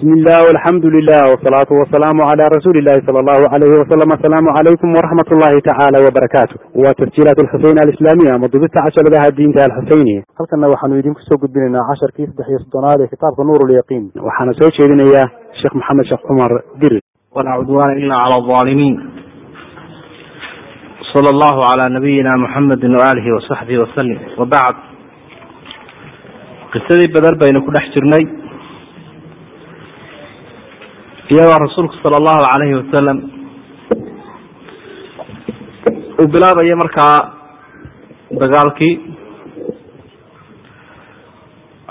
bismi illah alxamdu lilah wsalaatu wasalaamu cala rasuuli illahi sala allahu alayhi wasalam asalaamu calaykum waraxmat ullahi tacaala wabarakaatu waa tasjiilaat alxuseyn alislaamiya ama dubista casharadaha diinta alxuseyniya halkana waxaanu idinku soo gudbinaynaa casharkii saddex iyo soddonaad ee kitaabka nuur lyaqiin waxaana soo jeedinayaa sheekh maxamed sheekh cumar diri walaa cudwaana ila cala alظaalimiin sala allahu cala nabiyina muxamedi waalihi wasaxbihi wasalim wabacd qisadii bader baynu ku dhex jirnay iyadoo rasuulku sala allahu calayhi wasalam uu bilaabayo markaa dagaalkii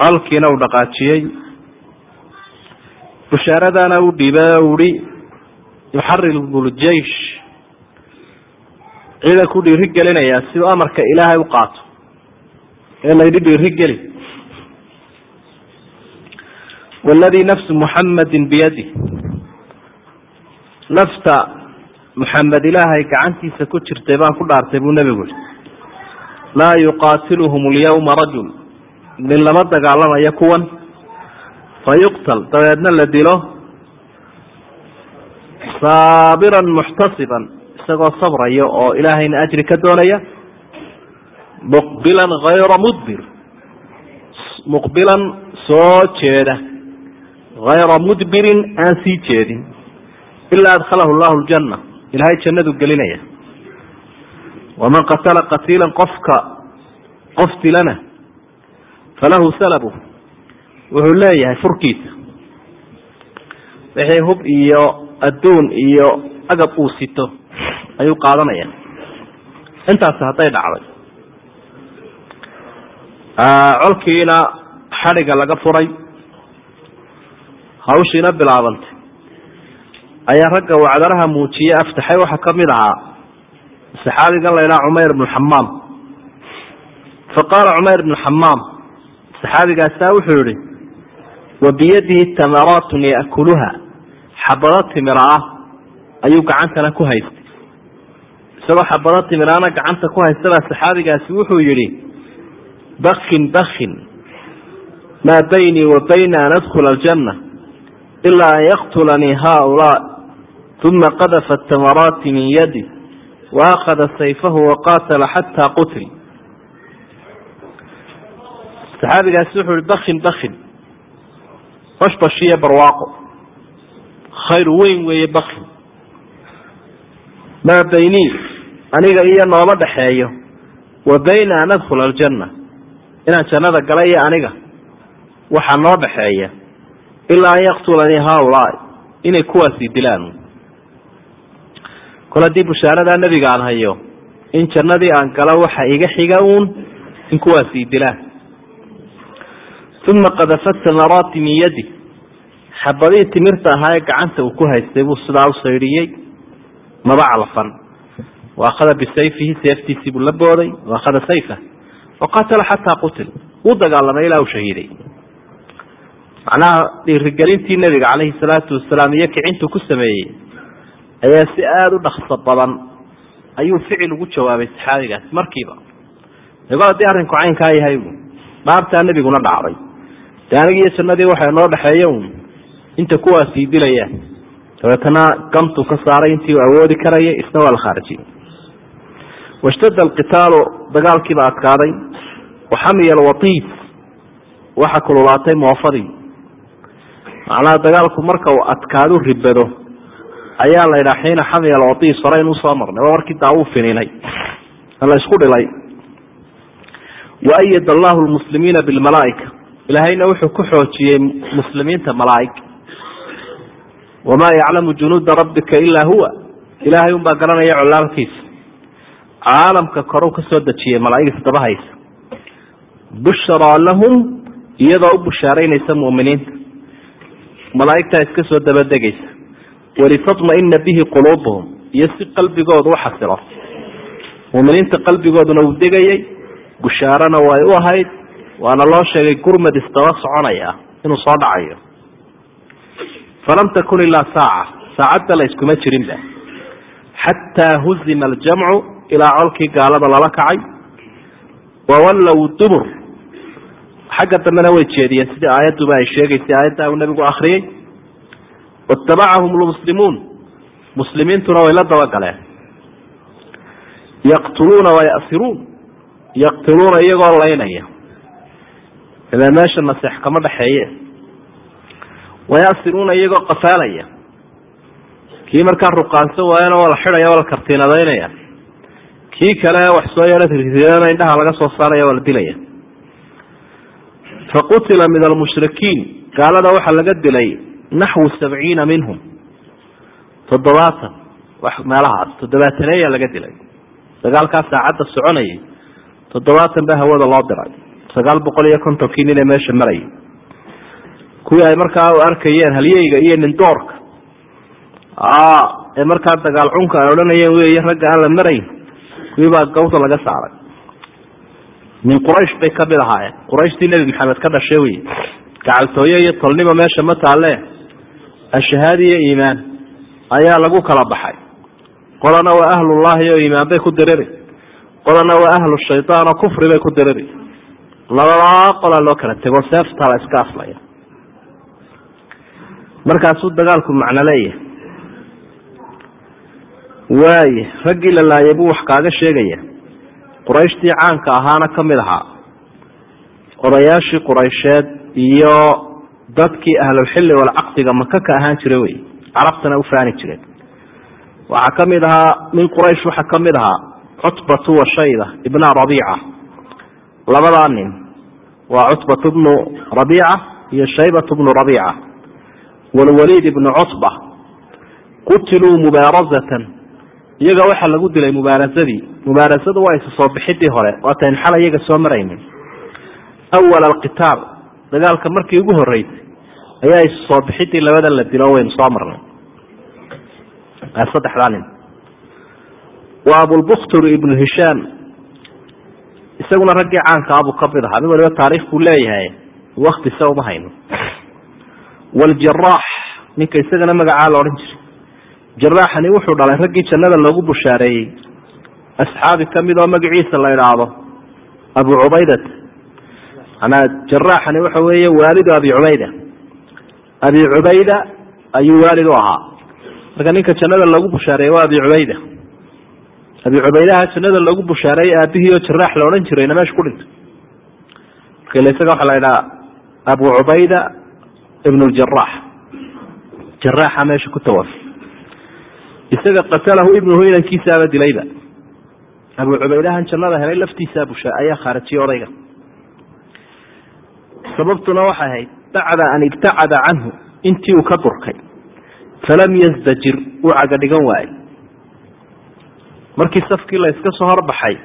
colkiina uu dhaqaajiyey bushaaradana uu dhiibay o uhi yuxaridu ljeish ciidanku dhiiri gelinayaa si uu amarka ilaahay u qaato ee layidhi dhiiri geli waladii nafsu muxamadin biyadi nafta muxamed ilaahay gacantiisa ku jirtay baan ku dhaartay buu nebigu yihi laa yuqaatiluhum alyawma rajul. Nin lama dagaalamayo kuwan. Fayuqtal dabeedna la dilo. Saabiran muxtasiban. Isagoo sabraya oo ilaahayna ajri ka doonaya. Muqbilan hayra mudbir. Muqbilan soo jeeda. Hayra mudbirin aan sii jeedin ilaa adkhalahu llahu ljana ilahay jannadu gelinaya. Waman qatala qatiilan qofka qof dilana falahu salabu. Wuxuu leeyahay furkiisa. Wixii hub iyo adduun iyo agab uu sito ayuu qaadanaya. Intaasi hadday dhacday. Colkiina xadhiga laga furay. Hawshiina bilaabantay ayaa ragga wacdaraha muujiye aftaxay waxaa ka mid ahaa saxaabigan la ydhaha cumayr bnu xamaam fa qaala cumayr bnu xamaam saxaabigaasaa wuxuu yihi wa biyadihi tamaraatun yaakuluha xabado timira ah ayuu gacantana ku haystay. Isagoo xabado timiraana gacanta ku haystabaa saxaabigaasi wuxuu yihi bakin bakin maa baynii wa bayna an adkula aljanna ilaa an yaqtulanii haulaa uma qadafa tamaraati min yadi waakhada sayfahu waqaatala xataa qutil saxaabigaasi wuxuu yihi bakin bakin bashbashiyo barwaaqo khayr weyn weeye bakin maa baynii aniga iyo nooma dhexeeyo wa bayna an adkhula aljanna inaan jannada gala iyo aniga waxaa noo dhexeeya ilaa an yaqtulanii haulaai inay kuwaasi dilaan kol haddii bushaaradaa nebiga aan hayo. In jannadii aan galo waxa iga xiga uun in kuwaasi dilaan uma qadafa tamaraati min yadi. Xabadihii timirta ahaa ee gacanta uu ku haystay buu sidaa u saydhiyey maba calfan waakhada bisayfihi seeftiisii buu la booday waakhada sayfa. Waqatala xataa qutil. Wuu dagaalamay ilaa uu shahiiday macnaha dhiirigelintii nebiga calayhi salaatu wasalaam iyo kicintuu ku sameeyey ayaa si aada u dhakso badan ayuu ficil ugu jawaabay saxaabigaas. Markiiba gol haddii arrinku caynkaa yahay dhaartaa nebiguna dhacday. De aniga iyo jannadii waxa noo dhexeeya un inta kuwaasii dilayaan dabeetana gamtuu ka saaray intii uu awoodi karaya isna waa la khaarijiyey washtadda alqitaalu dagaalkiiba adkaaday. Waxamiya alwatiis waxa kululaatay moofadii macnaha dagaalku marka uu adkaadu ribado ayaa la yidhaha xiina xamiya alwatiis hore inuu soo marnay. Waa markii daa uu fininay la isku dhilay. Waayad allahu lmuslimiina bilmalaaika. Ilaahayna wuxuu ku xoojiyey muslimiinta malaaig wamaa yaclamu junuuda rabbika ilaa huwa. Ilaahay unbaa garanaya colaalkiisa caalamka koruu ka soo dejiyey malaaigis dabahaysa bushraa lahum iyadoo u bushaaraynaysa mu'miniinta. Malaa'igtaa iska soo dabadegaysa walitatma'ina bihi quluubuhum iyo si qalbigooda u xasilo. mu'miniinta qalbigooduna uu degayey bushaarana way u ahayd waana loo sheegay gurmad isdaba soconaya inuu soo dhacayo. falam takun ilaa saaca saacadda la iskuma jirinba. xataa huzima aljamcu ilaa colkii gaalada lala kacay. wawallow dubur. xagga dambena way jeediyeen sidii aayadduba ay sheegaysay aayadda uu nabigu akriyey watabacahum lmuslimuun muslimiintuna way la dabagaleen yaqtuluuna wayasiruun yaqtuluuna iyagoo laynaya ila meesha naseex kama dhexeeye wayasiruuna iyagoo qafaalaya kii markaa ruqaansan waayana waa la xidhaya waa la kartiinadaynaya kii kale wax soo rirridana indhaha laga soo saaraya waa la dilaya faqutila min almushrikiin gaalada waxaa laga dilay naxwu sabciina minhum toddobaatan meelahaas toddobaataneeyaa laga dilay dagaalkaa saacadda soconayay toddobaatan baa hawada loo diray sagaal boqol iyo kontonkii nin ee meesha marayay kuwii ay markaa u arkayeen halyeyga iyo nindoorka ee markaa dagaal cunka ay odhanayeen wey ragga aan la marayn kuwii baa gawda laga saaray min quraysh bay ka mid ahaayeen qurayshtii nebi maxamed ka dhashay wey gacaltooye iyo tolnimo meesha ma taalle ashahaadi iyo iimaan ayaa lagu kala baxay. Qolana waa ahlullahi oo iimaan bay ku diriri. Qolana waa ahlu shaydaan oo kufri bay ku diriri. Labadaa qolaa loo kala tego seeftaa la iska aslaya markaasuu dagaalku macno leeyahay. Waaye raggii la laayay buu wax kaaga sheegaya. Qurayshtii caanka ahaana ka mid ahaa. Odayaashii quraysheed iyo dadkii ahlulxilli walcaqdiga maka ka ahaan jira wey carabtana u jireen waxaa ka ahaa min quraysh waxaa ka ahaa cutbatu wa shayba ibna rabiica. Labadaa nin waa cutbatu bnu rabiica iyo shaybatu bnu rabiica. Walwaliid ibnu cutba. Qutiluu mubaarazatan. Iyaga waxaa lagu dilay mubaarasadii mubaarasadu waa isu soo bixidii hore. Waatayn xalay iyaga soo maraynin. Awal alqitaal dagaalka markii ugu horeysay ayaa isu soo bixidii labadan la dilo waynu soo marnay. Saddexdaa nin. Waa abulbuktur ibnu hishaam. Isaguna raggii caanka abuu ka mid ahaa. Mid waliba taariikh buu leeyahay wakti se uma hayno. Waaljaraax ninka isagana magacaa la odhan jiray. Jaraaxani wuxuu dhalay raggii jannada loogu bushaareeyey. Asxaabi ka mid oo magaciisa la idhaahdo abu cubaydat manaa jaraaxani waxa weeye waalidu abi cubayda abi cubayda ayuu waalid u ahaa marka ninka jannada loogu bushaareeyey waa abi cubayda abi cubaydaha jannada loogu bushaareeyey aabihii oo jaraax la odhan jirayna meesha ku dhintay marka isaga waxaa la idhaha abu cubayda ibn ljarax jaraaxa meesha ku tawafi isaga qatalahu ibnuhu inankiisaaba dilayba abu cubaydahan jannada helay laftiisaa busha ayaa khaarajiyey odayga sababtuna waxay ahayd bacda an ibtacada canhu intii uu ka durkay falam yazdajir uu caga dhigan waayey. Markii safkii la iska soo horbaxay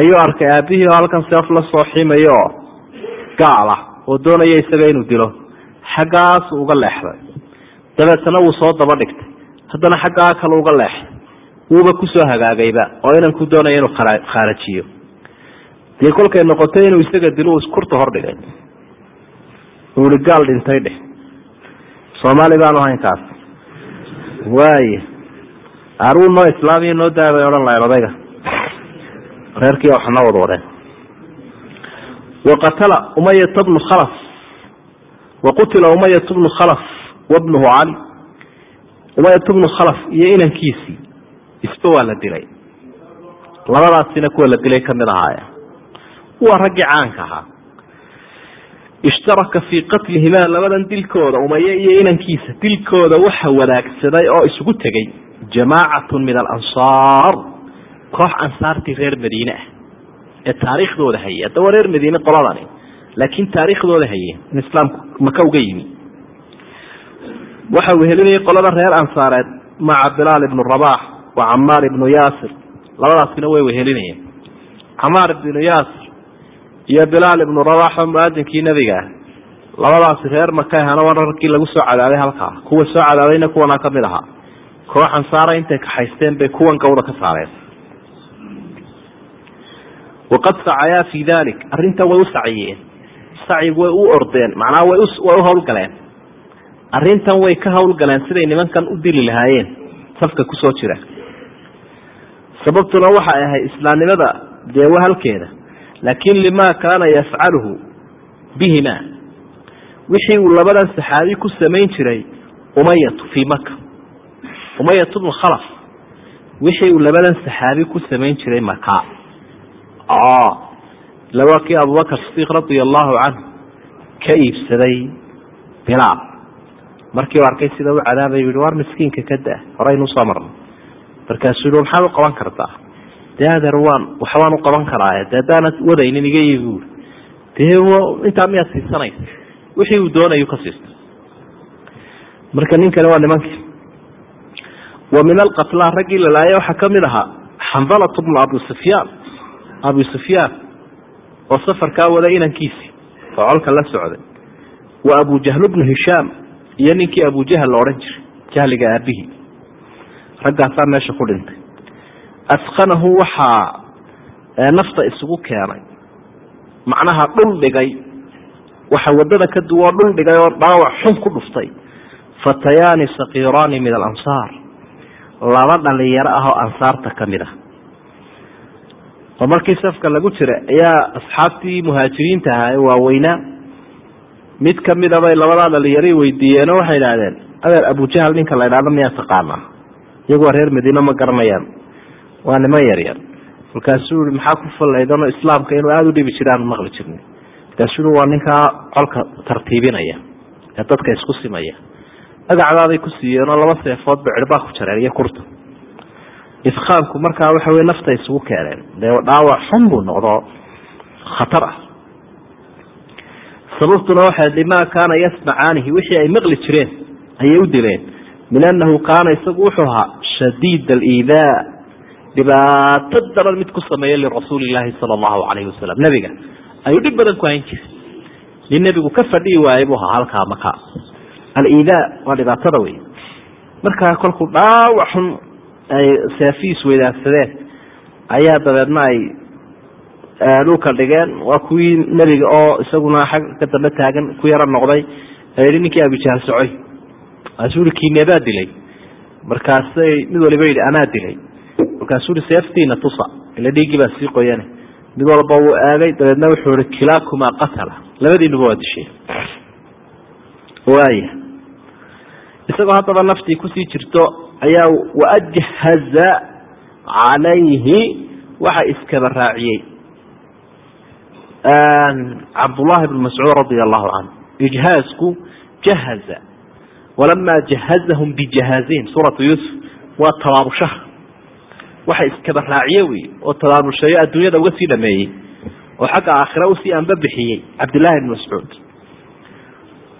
ayuu arkay aabihii oo halkan seef la soo ximayo oo gaal ah oo doonaya isaga inuu dilo. Xaggaasu uga leexday. Dabeetana wuu soo daba dhigtay. Haddana xaggaa kale uga leexday. Wuuba ku soo hagaagayba oo inanku doonaya inuu khaarajiyo. Dee kolkay noqotay inuu isaga dilo iskurta hordhigay uu ihi gaal dhintay dheh. Soomaali baanu ahayn kaas. Waaye aruu noo islaamiya noo daa odhan lahayn odayga. Reerkii waxna wad wadeen. Waqatala umayata bnu khalaf. Waqutila umayat bnu khalaf wabnuhu cali umayat bnu khalaf iyo inankiisii isba waa la dilay. Labadaasina kuwa la dilay ka mid ahaaya waa raggii caanka ahaa ishtaraka fii qatlihimaa labadan dilkooda umaye iyo inankiisa dilkooda waxa wadaagsaday oo isugu tegey jamaacatun min alansaar koox ansaartii reer madiine ah. Ee taariikhdooda hayay haddaba reer madiine qoladani laakiin taariikhdooda haye in islaamku maka uga yimi. Waxa uu helinayay qolada reer ansaareed maca bilaal ibnu rabax wa camaar ibnu yaasir labadaasina way wehelinayeen camaar ibnu yaasir iyo bilaal ibnu rabax oo muaadinkii nebiga ah labadaasi reer maka ahana waa rarkii lagu soo cadaaday halkaa kuwa soo cadaadayna kuwana ka mid ahaa koox ansaara intay kaxaysteen bay kuwan gawda ka saareen. Waqad sacayaa fii dalik arrintan way u saciyeen. Sacyigu way u ordeen. Macnaha way way u hawlgaleen. Arrintan way ka hawlgaleen siday nimankan u dili lahaayeen. Safka ku soo jira. Sababtuna waxay ahayd islaamnimada dee waa halkeeda laakin lima kaana yafcaluhu bihima. Wixii uu labadan saxaabi ku samayn jiray umayatu fii maka umayat bnu khalaf wixii uu labadan saxaabi ku samayn jiray maka laba kii abubakar sidiiq radia allahu canhu ka iibsaday bilaal markii u arkay sida u cadaabay yihi war miskiinka ka da horaynu u soo marno. Markaasuu yihi maxaad u qaban kartaa adeer waan waxbaan u qaban karaaye de haddaanad wadaynin iga iibi buuri dee intaa miyaad siisanaysa wixii uu doonayu ka siista marka ninkani waa nimankii wa min alqatla raggii la laayay waxaa ka mid ahaa xandalatu bnu abi sufyaan. Abi sufyaan oo safarkaa wada inankiisii oo colka la socday. Wa abu jahl bnu hishaam iyo ninkii abu jahl la odhan jiray jahliga aabihii raggaasaa meesha ku dhintay askanahu waxaa nafta isugu keenay macnaha dhul dhigay waxa waddada ka duwoo dhul dhigay oo dhaawac xun ku dhuftay fatayaani sakiiraani min alansaar laba dhalinyaro ah oo ansaarta ka mid ah oo markii safka lagu jira ayaa asxaabtii muhaajiriinta ahaa ee waaweynaa mid kamida bay labadaa dhalinyaro weydiiyeenoo waxay idhahdeen adeer abujahal ninka la idhahdo miyaa taqaanaa iyaguwa reer madiine ma garanayaan waa niman yaryar markaasuu i maxaa ku fallaydanoo islaamka inuu aada u dhibi jira maqli jirnay. Markaasuu i waa ninkaa colka tartiibinaya ee dadka isku simaya. Magacdaaday ku siiyeenoo laba seefoodba cirbaa ku jareen iyo kurta. Ifkaanku markaa waxa wey nafta isugu keeneen. Dee dhaawac xun buu noqdo. Khatar ah. Sababtuna waxay limaa kaana yasmacaanihi wixii ay maqli jireen ayay u dileen. Min anahu kaana isagu wuxuu ahaa shadiid aliidaa dhibaato daran mid ku sameeya lirasuuli illaahi sala allahu calayhi wasalam nebiga ayuu dhib badan ku hayn jiray. Nin nebigu ka fadhiyi waayay buu ahaa halkaa maka aliidaa waa dhibaatada wey markaa kolkuu dhaawac xun ay seefiis weydaarsadeen ayaa dabeedna ay dhulka dhigeen. Waa kuwii nebiga oo isaguna xag ka dambe taagan ku yaro noqday yihi ninkii abijahl socoy kaasuu ihi kiineebaa dilay. Markaasay mid waliba yidhi anaa dilay markaasuu ihi seeftiina tusa ila dhiiggii baa sii qoyane mid walba wuu eegay dabeedna wuxuu ihi kilaakumaa qatala. Labadiinuba waa disheen waaya isagoo haddaba naftii ku sii jirto ayaa waajhaza calayhi waxa iskaba raaciyey. Cabdullahi bn mascuud radia allahu canhu ijhaazku jahaza. Walamaa jahazahum bijahaazihim suuratu yuusuf waa tabaabushaha waxa iskaba raaciye wey oo tabaabushayo adduunyada uga sii dhameeyey oo xagga aakhira u sii anba bixiyey cabdillahi bn mascuud.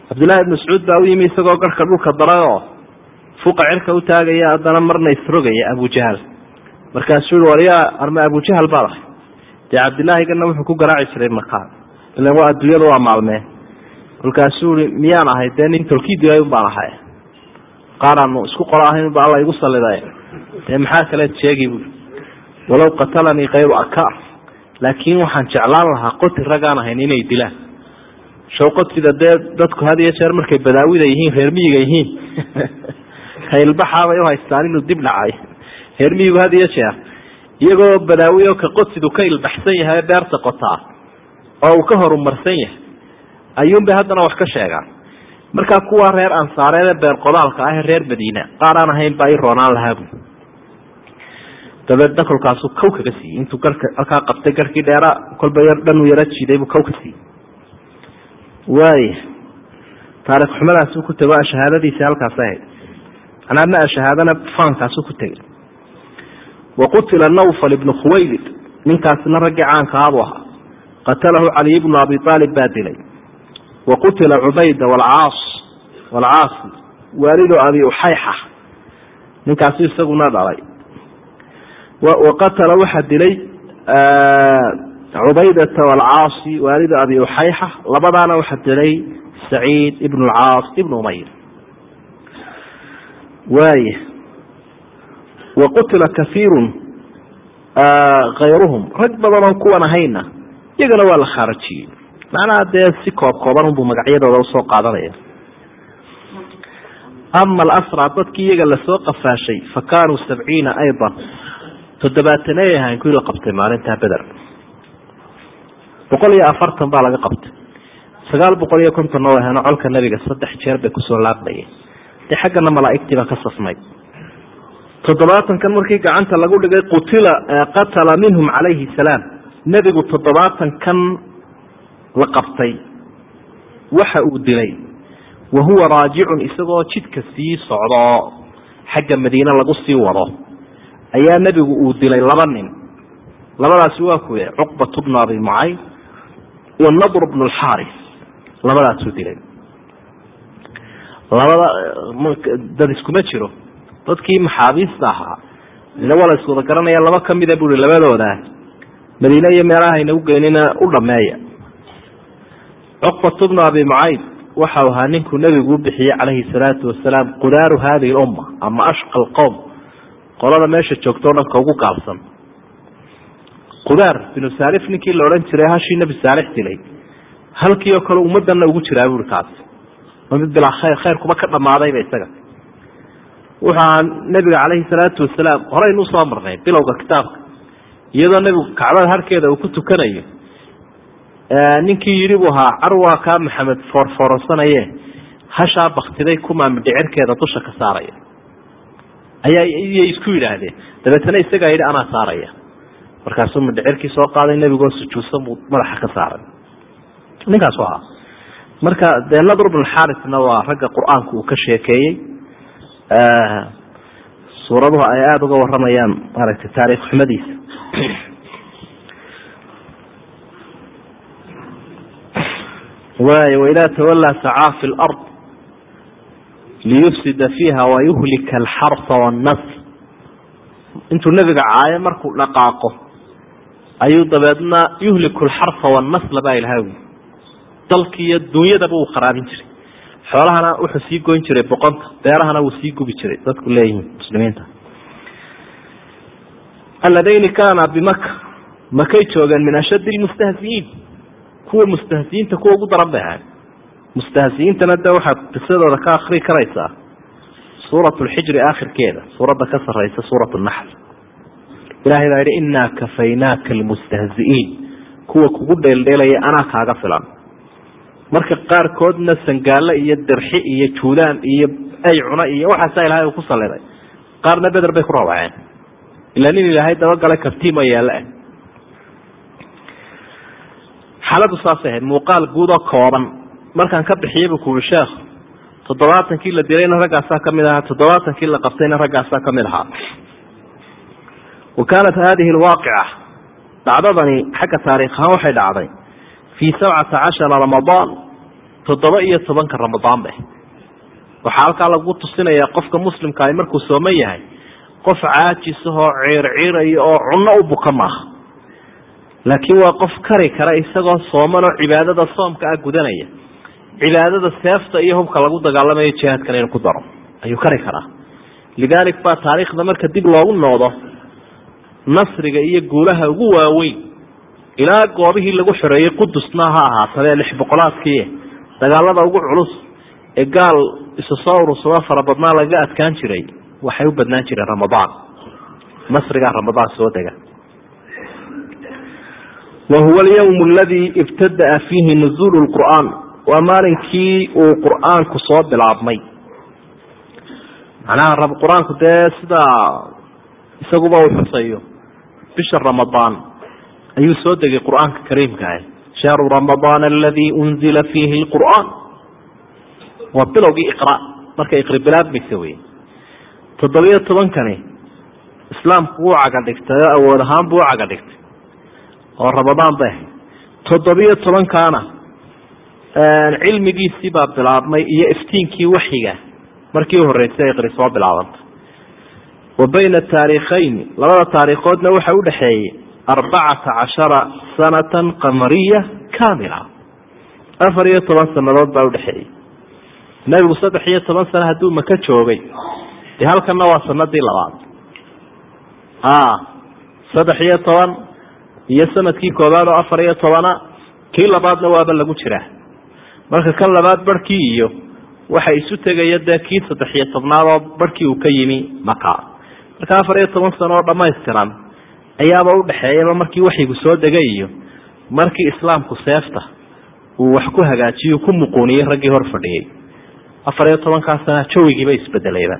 Cabdillahi bn mascuud baa u yimi isagoo garhka dhulka darayoo fuqa cirka u haddana marna isrogaya abujahal markaasuu i waryaa arma abujahal baad ahay dee cabdillaahigana wuxuu ku garaaci jiray makaan ilan waa adduunyada waa maalmee. Kolkaasuu i miyaan ahay dee nin tolkii dilay un baan ahay qaaraanu isku qolo ahayn unba alla igu saliday dee maxaa kaleed sheegi bui walow qatalanii kayru akaar laakiin waxaan jeclaan lahaa qoti ragaan ahayn inay dilaan. Shawqotida dee dadku had iyo jeer markay badaawida yihiin reer miyiga yihiin kailbaxaabay uhaystaan inuu dib dhacay. Reer miyigu had iyo jeer iyagoo badaawi oo ka qodsidu ka ilbaxsan yahay beerta qotaa oo uu ka horumarsan yahay ayuunbay haddana wax ka sheegaan markaa kuwa reer ansaareede beer qodaalka ah ee reer madiina qaar aan ahayn baa i roonaan lahaa bu dabeedna kolkaasuu kaw kaga siiyey. Intuu garka halkaa qabtay garkii dheeraa kolba yar dhanuu yaro jiiday buu kaw ka siiyey. Waaya taarikh xumadaasuu ku tego shahaadadiisi halkaas ahayd. Manaa ma shahaadana faankaasuu ku tegay. Waqutila nawfal ibnu khuwaylid ninkaasna raggii caankahabu ahaa. Qatalahu caliy bnu abi aalib baa dilay waqutila cubayda walcaas walcaasi waalidu abi uxayxa ninkaasu isaguna dhalay. Waqatala waxaa dilay cubaydata walcaasi waalidu abi uxayxa labadaana waxaa dilay saciid ibn lcaas ibn umayr. Waaya waqutila kaiirun kayruhum rag badan oo kuwan ahayna iyagana waa la khaarajiyey macnaha dee si koob kooban unbuu magacyadooda u soo qaadanaya. Ama alasra dadkii iyaga la soo qafaashay fa kaanuu sabciina aydan. Toddobaatanay ahayn kuwii la qabtay maalintaa beder boqol iyo afartan baa laga qabtay. Sagaal boqol iyo kontonna way ahayno colka nabiga saddex jeer bay ku soo laabmayeen dee xaggana malaaigtiibaa ka safnay toddobaatankan markii gacanta lagu dhigay qutila qatala minhum calayhi salaam. Nebigu toddobaatankan la qabtay. Waxa uu dilay wa huwa raajicun isagoo jidka sii socdo xagga madiine lagu sii wado. Ayaa nebigu uu dilay laba nin. Labadaasi waa kuwe cuqbatu bnu abi mucayd wanadr bnu lxaaris labadaasuu dilay. Labada dad iskuma jiro. Dadkii maxaabiista ahaa ina waa la iswada garanaya laba kamida bui labadooda madiine iyo meelahayna ugeynina u dhameeya cuqbatu bnu abi mucayd waxau ahaa ninkuu nebigu u bixiyey calayhi salaatu wasalaam qudaaru hadihi lumma ama ashqa alqowm qolada meesha joogto o dhanka ugu gaabsan. Qudaar binu saalif ninkii la odhan jiray hashii nebi saalix dilay. Halkii oo kale ummadana ugu jiraa buui kaasi waa mid bilaa khayr khayr kuba ka dhamaadayba isaga. Wuxaa nebiga calayhi salaatu wasalaam horeynu u soo marnay bilowga kitaabka. Iyadoo nebigu kacbada harkeeda uu ku tukanayo ninkii yidhi buu ahaa carwaa kaa maxamed foorfoorasanaye hashaa baktiday kumaa midhicirkeeda dusha ka saaraya. Ayaa iyay isku yidhaahdeen. Dabeetana isagaa yidhi anaa saaraya. Markaasuu midhicirkii soo qaaday nebigoo sujuudsan buu madaxa ka saaray ninkaasu ahaa. Marka dee nadr bn xarisna waa ragga qur'aanku uu ka sheekeeyey. Suuraduhu ay aada uga waramayaan maaragtay taariikh xumadiisa waay waidaa tawallaa sacaa fi lard liyufsida fiiha wayuhlika alxarsa wannasl intuu nebiga caayo markuu dhaqaaqo ayuu dabeedna yuhliku alxarsa wannasla baa ilahay wi dalki iyo dunyadaba uu kharaabin jiray. Xoolahana wuxuu sii goyn jiray boqonta beerahana wuu sii gubi jiray dadku leeyihiin muslimiinta. Alladayni kaana bimaka makay joogeen min ashaddi lmustahzi'iin kuwa mustahziyiinta kuwa ugu daran bay ahayd mustahziyiintana de waxaad qisadooda ka akri karaysaa suurat lxijri aakhirkeeda suuradda ka sareysa suurat naxl. Ilahay baa yihi inaa kafaynaaka almustahzi'iin. Kuwa kugu dheeldheelaya anaa kaaga filan. Marka qaarkoodna sangaalo iyo dirxi iyo juulaan iyo ay cuna iyo waxaasa ilahay uu ku saliday qaarna beder bay ku rawaceen ilaa nin ilaahay dabagalay kartiima yaalla ah xaaladu saasay ahayd muuqaal guud oo kooban. Markaan ka bixiyey buu kuuri sheekh toddobaatankii la dilayna raggaasaa ka mid ahaa toddobaatankii la qabtayna raggaasaa ka mid ahaa. Wa kaanat hadihi alwaaqica. Dhacdadani xagga taariikh ahaan waxay dhacday. Fii sabcata cashara ramadaan toddoba iyo tobanka ramadaan be waxaa halkaa lagu tusinayaa qofka muslimka ay markuu sooman yahay qof caajisahoo ciirciiraya oo cunno u buka maaha laakiin waa qof kari kara isagoo sooman oo cibaadada soomka ah gudanaya. Cibaadada seefta iyo hubka lagu dagaalamayo jihaadkana inuu ku daro ayuu kari karaa. Lidaalik baa taariikhda marka dib loogu noodo nasriga iyo guulaha ugu waaweyn ilaa goobihii lagu xoreeyey qudusna ha ahaatadee lix boqolaadkii dagaalada ugu culus ee gaal isu soo urursado fara badnaa lagaga adkaan jiray waxay u badnaan jireen ramadaan. Nasrigaa ramadaan soo dega wa huwa alyawm aladii ibtadaa fiihi nuzuulu lqur'aan waa maalinkii uu qur'aanku soo bilaabmay macnaha qur'aanku dee sidaa isaguba uu xusayo bisha ramadaan ayuu soo degay qur'aanka kariimka ah shahru ramadaan aladii unzila fiihi lqur'aan waa bilowgii iqra markay iqri bilaabmaysa wey toddobiyo tobankani islaamku wuu caga awood ahaan buu u oo ramadaan bay ahayd toddobiyo tobankaana cilmigiisii baa bilaabmay iyo iftiinkii waxyiga markii u horreysay iqri soo bilaabantay wa bayna taarikhayni labada taariikhoodna waxa u dhexeeyey arbacata cashara sanatan qamariya kamila afar iyo toban sanadood baa udhexeeyey nebigu saddex iyo toban sano hadduu maka joogay dee halkanna waa sanadii labaad. Saddex iyo toban iyo sannadkii koobaad oo afar iyo tobana kii labaadna waaba lagu jiraa. Marka kan labaad barhkii iyo waxa isu tegaya dee kii saddex iyo tobnaad oo barhkii uu ka yimi maka. Marka afar iyo toban sano oo dhamaystiran ayaaba udhexeeyaba markii waxyigu soo degay iyo markii islaamku seefta uu wax ku hagaajiyo ku muquuniyey raggii hor fadhiyey afar iyo tobankaa sana jawigiiba isbedelayba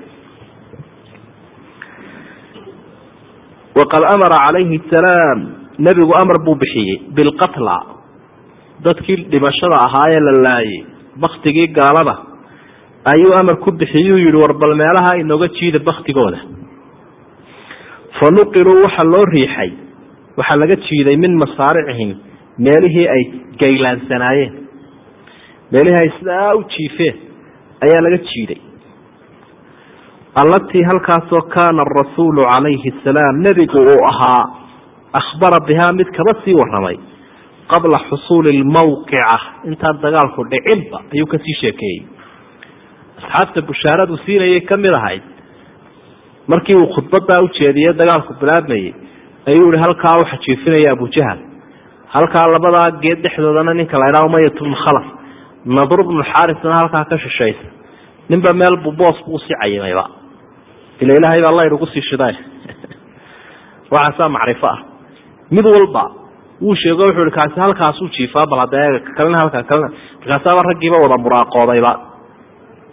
waqad amara calayhi salaam nebigu amar buu bixiyey bilqatla. Dadkii dhimashada ahaa ee la laayay baktigii gaalada. Ayuu amar ku bixiyuu yihi war bal meelaha inooga jiida baktigooda fa nuqiluu waxaa loo riixay waxaa laga jiiday min masaaricihim meelihii ay gaylaansanaayeen meelihii ay sidaa u jiifeen ayaa laga jiiday. Allatii halkaasoo kaana arasuulu calayhi asalaam nebigu uu ahaa akhbara bihaa mid kaba sii waramay qabla xusuuli lmawqica intaan dagaalku dhicinba ayuu ka sii sheekeeyey asxaabta bushaaradu siinayay ka mid ahayd markii uu khudbadaa ujeediyey dagaalku bilaabmayey ayuu yihi halkaa waxa jiifinaya abujahal halkaa labadaa geed dhexdoodana ninka la ydhaha umayat bnu khalaf nadr bnu xaarisna halkaa ka shishaysa ninba meel buu boos buu u sii cayimayba ila ilaahay baa layr ugu sii shiday waxaasaa macrifo ah mid walba wuu sheego wuxuu ihi kaasi halkaasuu jiifaa bal hadee kalena halkaa kalena. Markaasaaba raggiiba wada muraaqoodayba.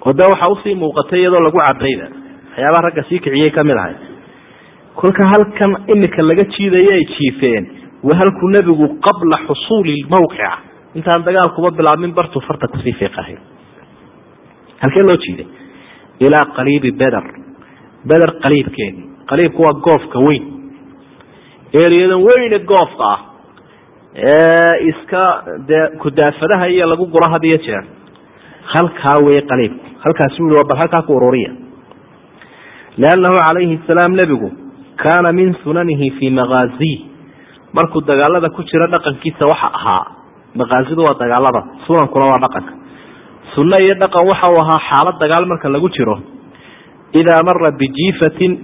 Oo dee u sii muuqatay iyadoo lagu cabayba waxyaabaha ragga sii kiciyey ka mid ahay. Kolka halkan imika laga jiidayo ay jiifeen waa halkuu nebigu qabla xusuuli mawqica. Intaan dagaalkuba bilaabmin bartuu farta ku sii fiiqahay. Halkee loo jiiday? Ilaa qaliibi beder beder qaliibkeeni. Qaliibku waa goofka weyn ereyadan weyne goofka ah ee iska dee kudaafadaha iyo lagu guro had iyo jeer halkaa wey qaliibku halkaasuu yihi bal halkaa ku ururiya liannahu calayhi salaam nebigu kaana min sunanihi fii makaaziih markuu dagaalada ku jiro dhaqankiisa waxa ahaa. Makaazidu waa dagaalada. Sunankuna waa dhaqanka. Sunno iyo dhaqan waxa uu ahaa xaalad dagaal marka lagu jiro. Idaa mara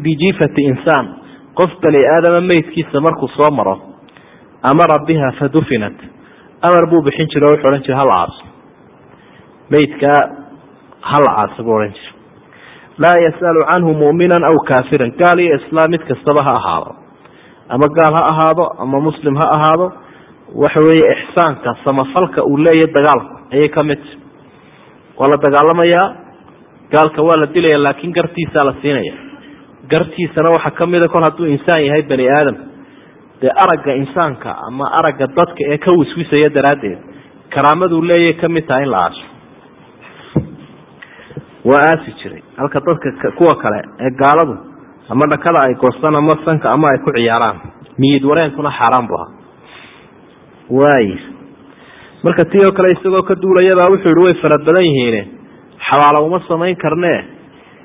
bijiifati insaan qof bani aadama meydkiisa markuu soo maro amara biha fadufinat amar buu bixin jira o wuxuu odhan jira hala aaso meydkaa hala aaso buu odhan jira laa yasalu canhu mu'minan aw kaafiran. Gaal iyo islaam mid kastaba ha ahaado. Ama gaal ha ahaado ama muslim ha ahaado waxa weeye ixsaanka samafalka uu leeyahy dagaalku ayay ka mid. Waa la dagaalamayaa gaalka waa la dilaya laakiin gartiisaa la siinaya gartiisana waxaa kamida kol hadduu insaan yahay bani aadam. Dee aragga insaanka ama aragga dadka ee ka wiswisaya daraaddeed karaamaduu leeyahay ka mid tahay in la aaso waa aasi jiray. Halka dadka kuwa kale ee gaaladu ama dhakada ay goostaan ama sanka ama ay ku ciyaaraan miyid wareenkuna xaaraan bu ahaa. Waay. Marka tii oo kale isagoo ka duulayabaa wuxuu yihi way fara badan yihiine. Xabaalo uma samayn karnee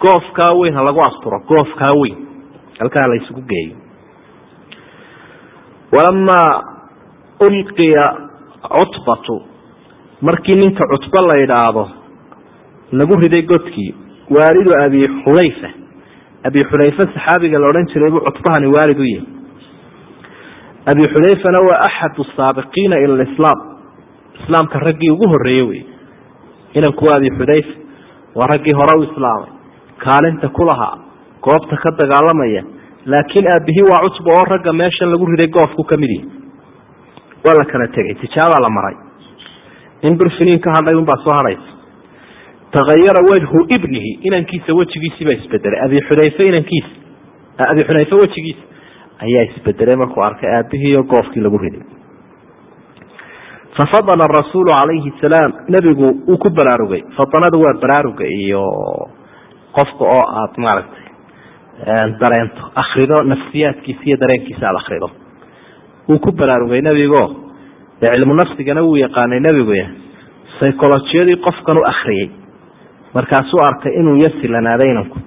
goofkaa weyn ha lagu asturo goofkaa weyn. Halkaa la geeyo. Walamaa ulqiya cutbatu markii ninka cutbo la idhaahdo lagu riday godkii waalidu abi xudayfa abi xudayfa saxaabiga la odhan jiray buu cutbahani waalid u yihi. Abi xudayfana waa axadu saabiqiina ila lislaam islaamka raggii ugu horeeyey wey inankuwa abi xudayfa waa raggii hore u islaamay kaalinta ku lahaa goobta ka dagaalamaya laakiin aabihii waa cutba oo ragga meeshan lagu riday goofku ka mid yihi waa la kala tegay tijaabaa la maray. In birfiniin ka hadhay unbaa soo hadhaysa tagayara wajhu ibnihi inankiisa wejigiisiibaa isbedelay. Abi xudayfe inankiisa abi xudayfe wejigiisa ayaa isbedelay markuu arkay aabihiiyo goofkii lagu riday. Fafadala rasuulu calayhi salaam nebigu uu ku baraarugay. Fadanadu waa baraaruga iyo qofka oo aad maaragtay dareento akrido nafsiyaadkiisa iyo dareenkiisa aada akrido wuu ku baraarugay nebigo cilmu nafsigana wuu yaqaanay nebigu psycholojiyadii qofkan u akriyey markaasuu arkay inuu yasilanaaday inanku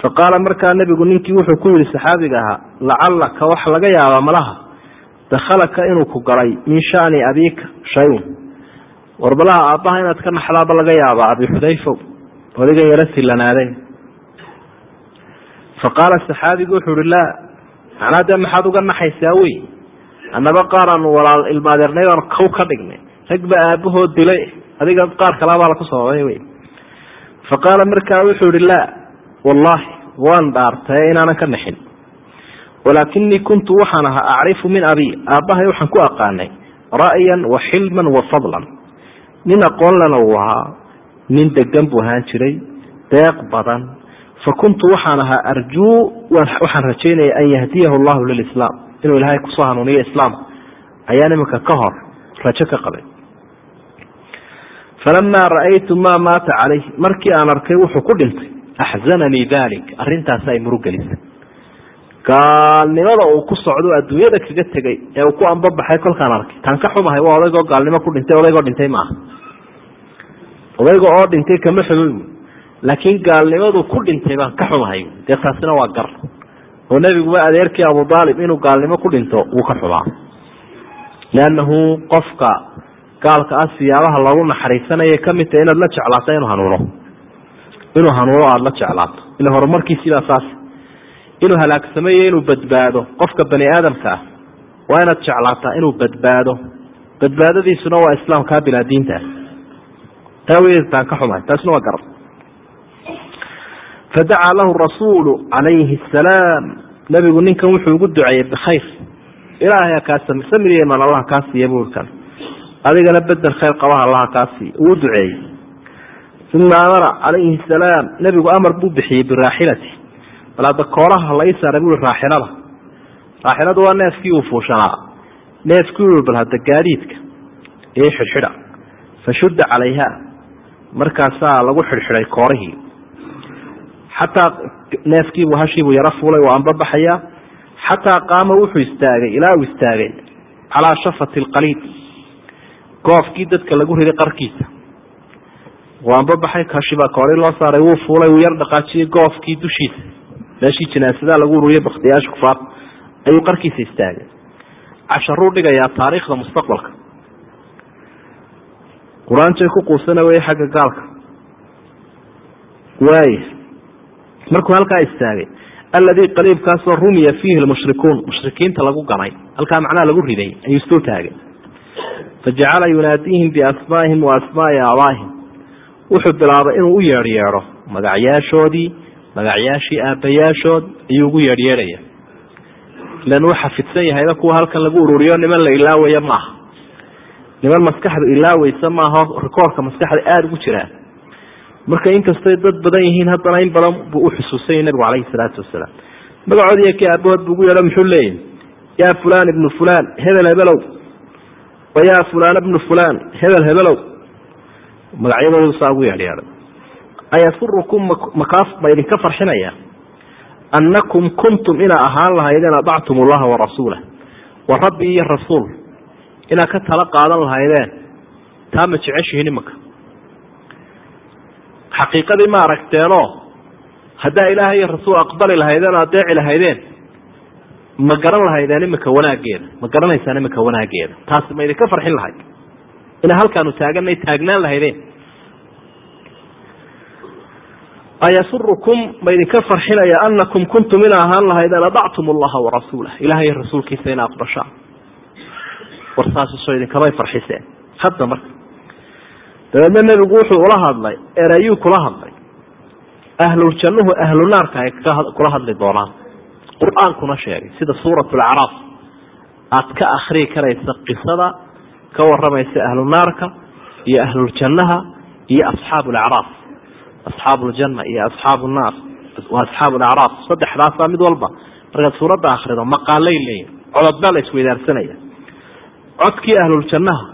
fa markaa nebigu ninkii wuxuu ku yihi saxaabiga ahaa lacalaka waxa laga yaabaa malaha dakhalaka inuu ku galay min shani abiika shayun. Warbalaha aabbaha inaad ka naxdaaba laga yaabaa abi xudayfow odigan yaro silanaaday. Fa qaala saxaabigu wuxuu ihi laa macnaa dee maxaad uga naxaysaa wey annaba qaaraan walaal ilmaadeernay baan kow ka dhignay. Rag ba aabahood dilay adiga qaar kalabaa laku sababay wey fa qaala markaa wuxuu ihi laa wallaahi waan dhaartaye inaanan ka naxin. Walaakinii kuntu waxaan ahaa acrifu min abi aabbahay waxaan ku aqaanay ra'yan wa xilman wa fadlan. Nin aqoon lena uu ahaa nin degan buu ahaan jiray deeq badan. Fa kuntu waxaan ahaa arjuu waxaan rajaynaya an yahdiyahu llahu lilislaam inuu ilaahay ku soo hanuuniyo islaamka ayaan iminka ka hor rajo ka qabay. Falamaa ra'aytu maa maata calayh markii aan arkay wuxuu ku dhintay axzananii dalik arrintaasi ay murugelisay gaalnimada uu ku socdo adduunyada kaga tegay ee uu ku ambabaxay kolkaan arkay. Taan ka xumahay waa odaygoo gaalnimo ku dhintay odaygoo dhintay maaha odayga oo dhintay kama xumo laakiin gaalnimadu ku dhintay baan ka xumahay. Dee taasina waa gar. Oo nebiguba adeerkii abu aalib inuu gaalnimo ku dhinto wuu ka xumaa leannahu qofka gaalka ah siyaabaha loogu naxariisanaya ka mid tahay inaad la jeclaato inuu hanuuno. Inuu hanuuno aada la jeclaato. Ila horumarkiisiibaa saas. Inuu halaagsamayo inuu badbaado qofka bani aadamka ah. Waa inaad jeclaataa inuu badbaado. Badbaadadiisuna waa islaamkaa bilaa diinta taa wetaan ka xumahay. Taasina waa garab. Fadacaa lahu rasuulu calayhi asalaam nabigu ninkan wuxuu ugu duceeyey bikhayr ilaahay kaa samiriyeman allah kaa siiya buurkan adigana bedel khayr qabaha allaha kaa siiya uu duceeyey. Uma amara calayhi salaam. Nebigu amar buu bixiyey biraaxilati. Bal hadda kooraha la ii saaray bui raaxilada. Raaxiladu waa neefkii uu fuushanaa. Neefkii bal hadda gaadiidka ee xidhxidha fashudda calayha markaasaa lagu xidhxidhay koorihii. Xataa neefkiibu hashiibuu yaro fuulay waa anbabaxayaa xataa qaama wuxuu istaagay ilaa uu istaagay calaa shafati alqaliid goofkii dadka lagu riday qarkiisa. Waa anbabaxay hashibaa koori loo saaray wuu fuulay wuu yar dhaqaajiyey goofkii dushiisa. Meeshii jinaasadaha lagu ururiyey baktiyaasha kufaar ayuu qarkiisa istaagay. Casharuu dhigayaa taariikhda mustaqbalka qur'aanjay ku quusana wey xagga gaalka. Waaya markuu halkaa istaagay alladii qariibkaasoo rumiya fiihi lmushrikuun mushrikiinta lagu ganay halkaa macnaha lagu riday ayuu istuu taagay. Fajacala yunaadiihim biasmaa'ihim wa asmaai aabaahim wuxuu bilaabay inuu u yeedh yeedho magacyaashoodii magacyaashii aabbayaashood ayuu ugu yeedhyeedhaya. Ilan uu xafidsan yahayba kuwa halkan lagu ururiyo niman la ilaawaya maaha niman maskaxdu ilaaweysa maaha rikoorka maskaxda aada ugu jiraa marka inkastay dad badan yihiin haddana in badan buu uxusuusanya nabigu calayhi salaatu wasalaam magacoodiiy kii aabahood buu ugu yeedho muxuu leeyahy yaa fulan ibnu fulan hebel hebelow wa yaa fulaan ibnu fulan hebel hebelow magacyadoodu saa ugu yeedhyeedhay ayasurukum makaas ma idinka farxinaya? Annakum kuntum inaa ahaan lahaydeen adactum allaha warasuulah wa rabbi iyo rasuul inaad ka tala qaadan lahaydeen. Taa ma jeceshihiin imanka xaqiiqadii ma aragteenoo haddaa ilaahay iyo rasuul aqbali lahaydeen o adeeci lahaydeen ma garan lahaydeen iminka wanaageeda ma garanaysaan iminka wanaageeda taasi ma idinka farxin lahayd. Inaa halkaanu taaganay taagnaan lahaydeen. Ayasurukum ma idinka farxinaya anakum kuntum ina ahaan lahaydeen adactum allaha warasuulah ilahay iyo rasuulkiisa ina aqbashaan war saasisoo idinkamay farxiseen hadda marka dabeedna nebigu wuxuu ula hadlay erayuu kula hadlay. Ahluljannuhu ahlu naarka ay kula hadli doonaan. Qur'aankuna sheegay sida suurat lacraaf aad ka akrii karaysa qisada ka waramaysa ahlu naarka iyo ahluljannaha iyo asxaabu lacraaf asxaabu ljanna iyo asxaabu naar. Asxaabu lacraaf saddexdaasaa mid walba. Markaad suuradda akrido maqaalay leeyihiin cododbaa la isweydaarsanaya codkii ahluljannaha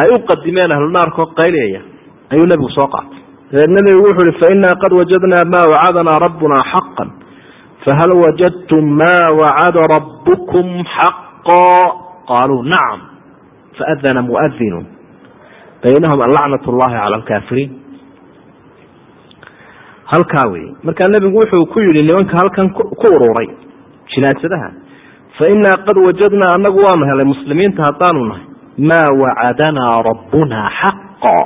ay u qadimeen ahlunaarkoo qayliyaya ayuu nebigu soo qaatay. Dabeed nebigu wuxuu ihi fainaa qad wajadnaa maa wacadanaa rabbuna xaqan fahal wajadtum maa wacada rabbukum xaqa qaaluu nacam faadana muadinu baynahum alacnat llahi cala alkaafiriin. Halkaa wey markaa nebigu wuxuu ku yidhi nimanka halkan ku ururay jinaasadaha fa inaa qad wajadnaa anagu waanu helay muslimiinta haddaanu nahay maa wacadanaa rabbuna xaqa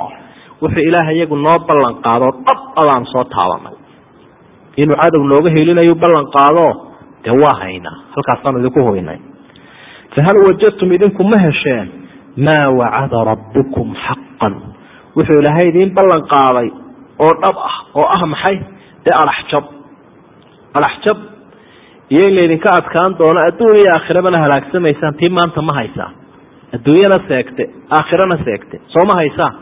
wuxuu ilaahay iyagu noo ballan qaadoo dhab abaan soo taabanay inuu cadow nooga helinayu ballan qaado dee waa haynaa halkaasaanu idinku hurinay fahal wajadtum idinku ma hesheen maa wacada rabbukum xaqan wuxuu ilaahay idiin ballan qaaday oo dhab ah oo ah maxay dee adhaxjab adhaxjab iyo in laydinka adkaan doono adduun iyo aakhirabana halaagsamaysaan tii maanta ma haysaa adduunyana seegte aakhirana seegte soo ma haysaa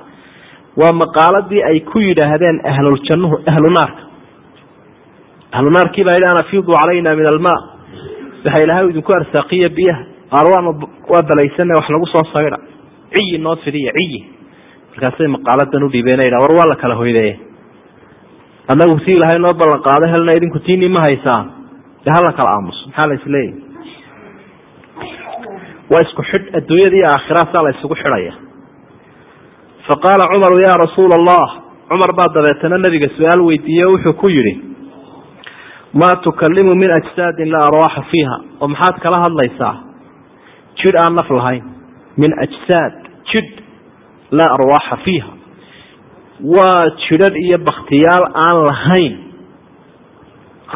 waa maqaaladii ay ku yidhaahdeen ahluljannuhu ahlu naarka. Ahlu naarkii baa yidhi an afiidu calayna min almaa. Waxa ilahay idinku arsaaqiya biyaha. Qaar waan waa balaysana wax lagu soo sayda ciyi noo fidiya ciyi. Markaasay maqaaladan udhiibeen dha war waa la kala hoydeye anagu si ilahay noo ballan qaado helna idinku tiinii ma haysaan de hala kala aamuso. Maxaa la isleeyahy waa isku xidh adduunyada iyo aakhiraasaa la isugu xidhaya. Faqaala cumaru ya rasuula allah cumar baa dabeetana nabiga su'aal weydiiye o wuxuu ku yidhi maa tukalimu min ajsaadin laa arwaaxa fiiha. Oo maxaad kala hadlaysaa? Jidh aan naf lahayn. Min ajsaad jidh laa arwaaxa fiiha. Waa jidhadh iyo baktiyaal aan lahayn.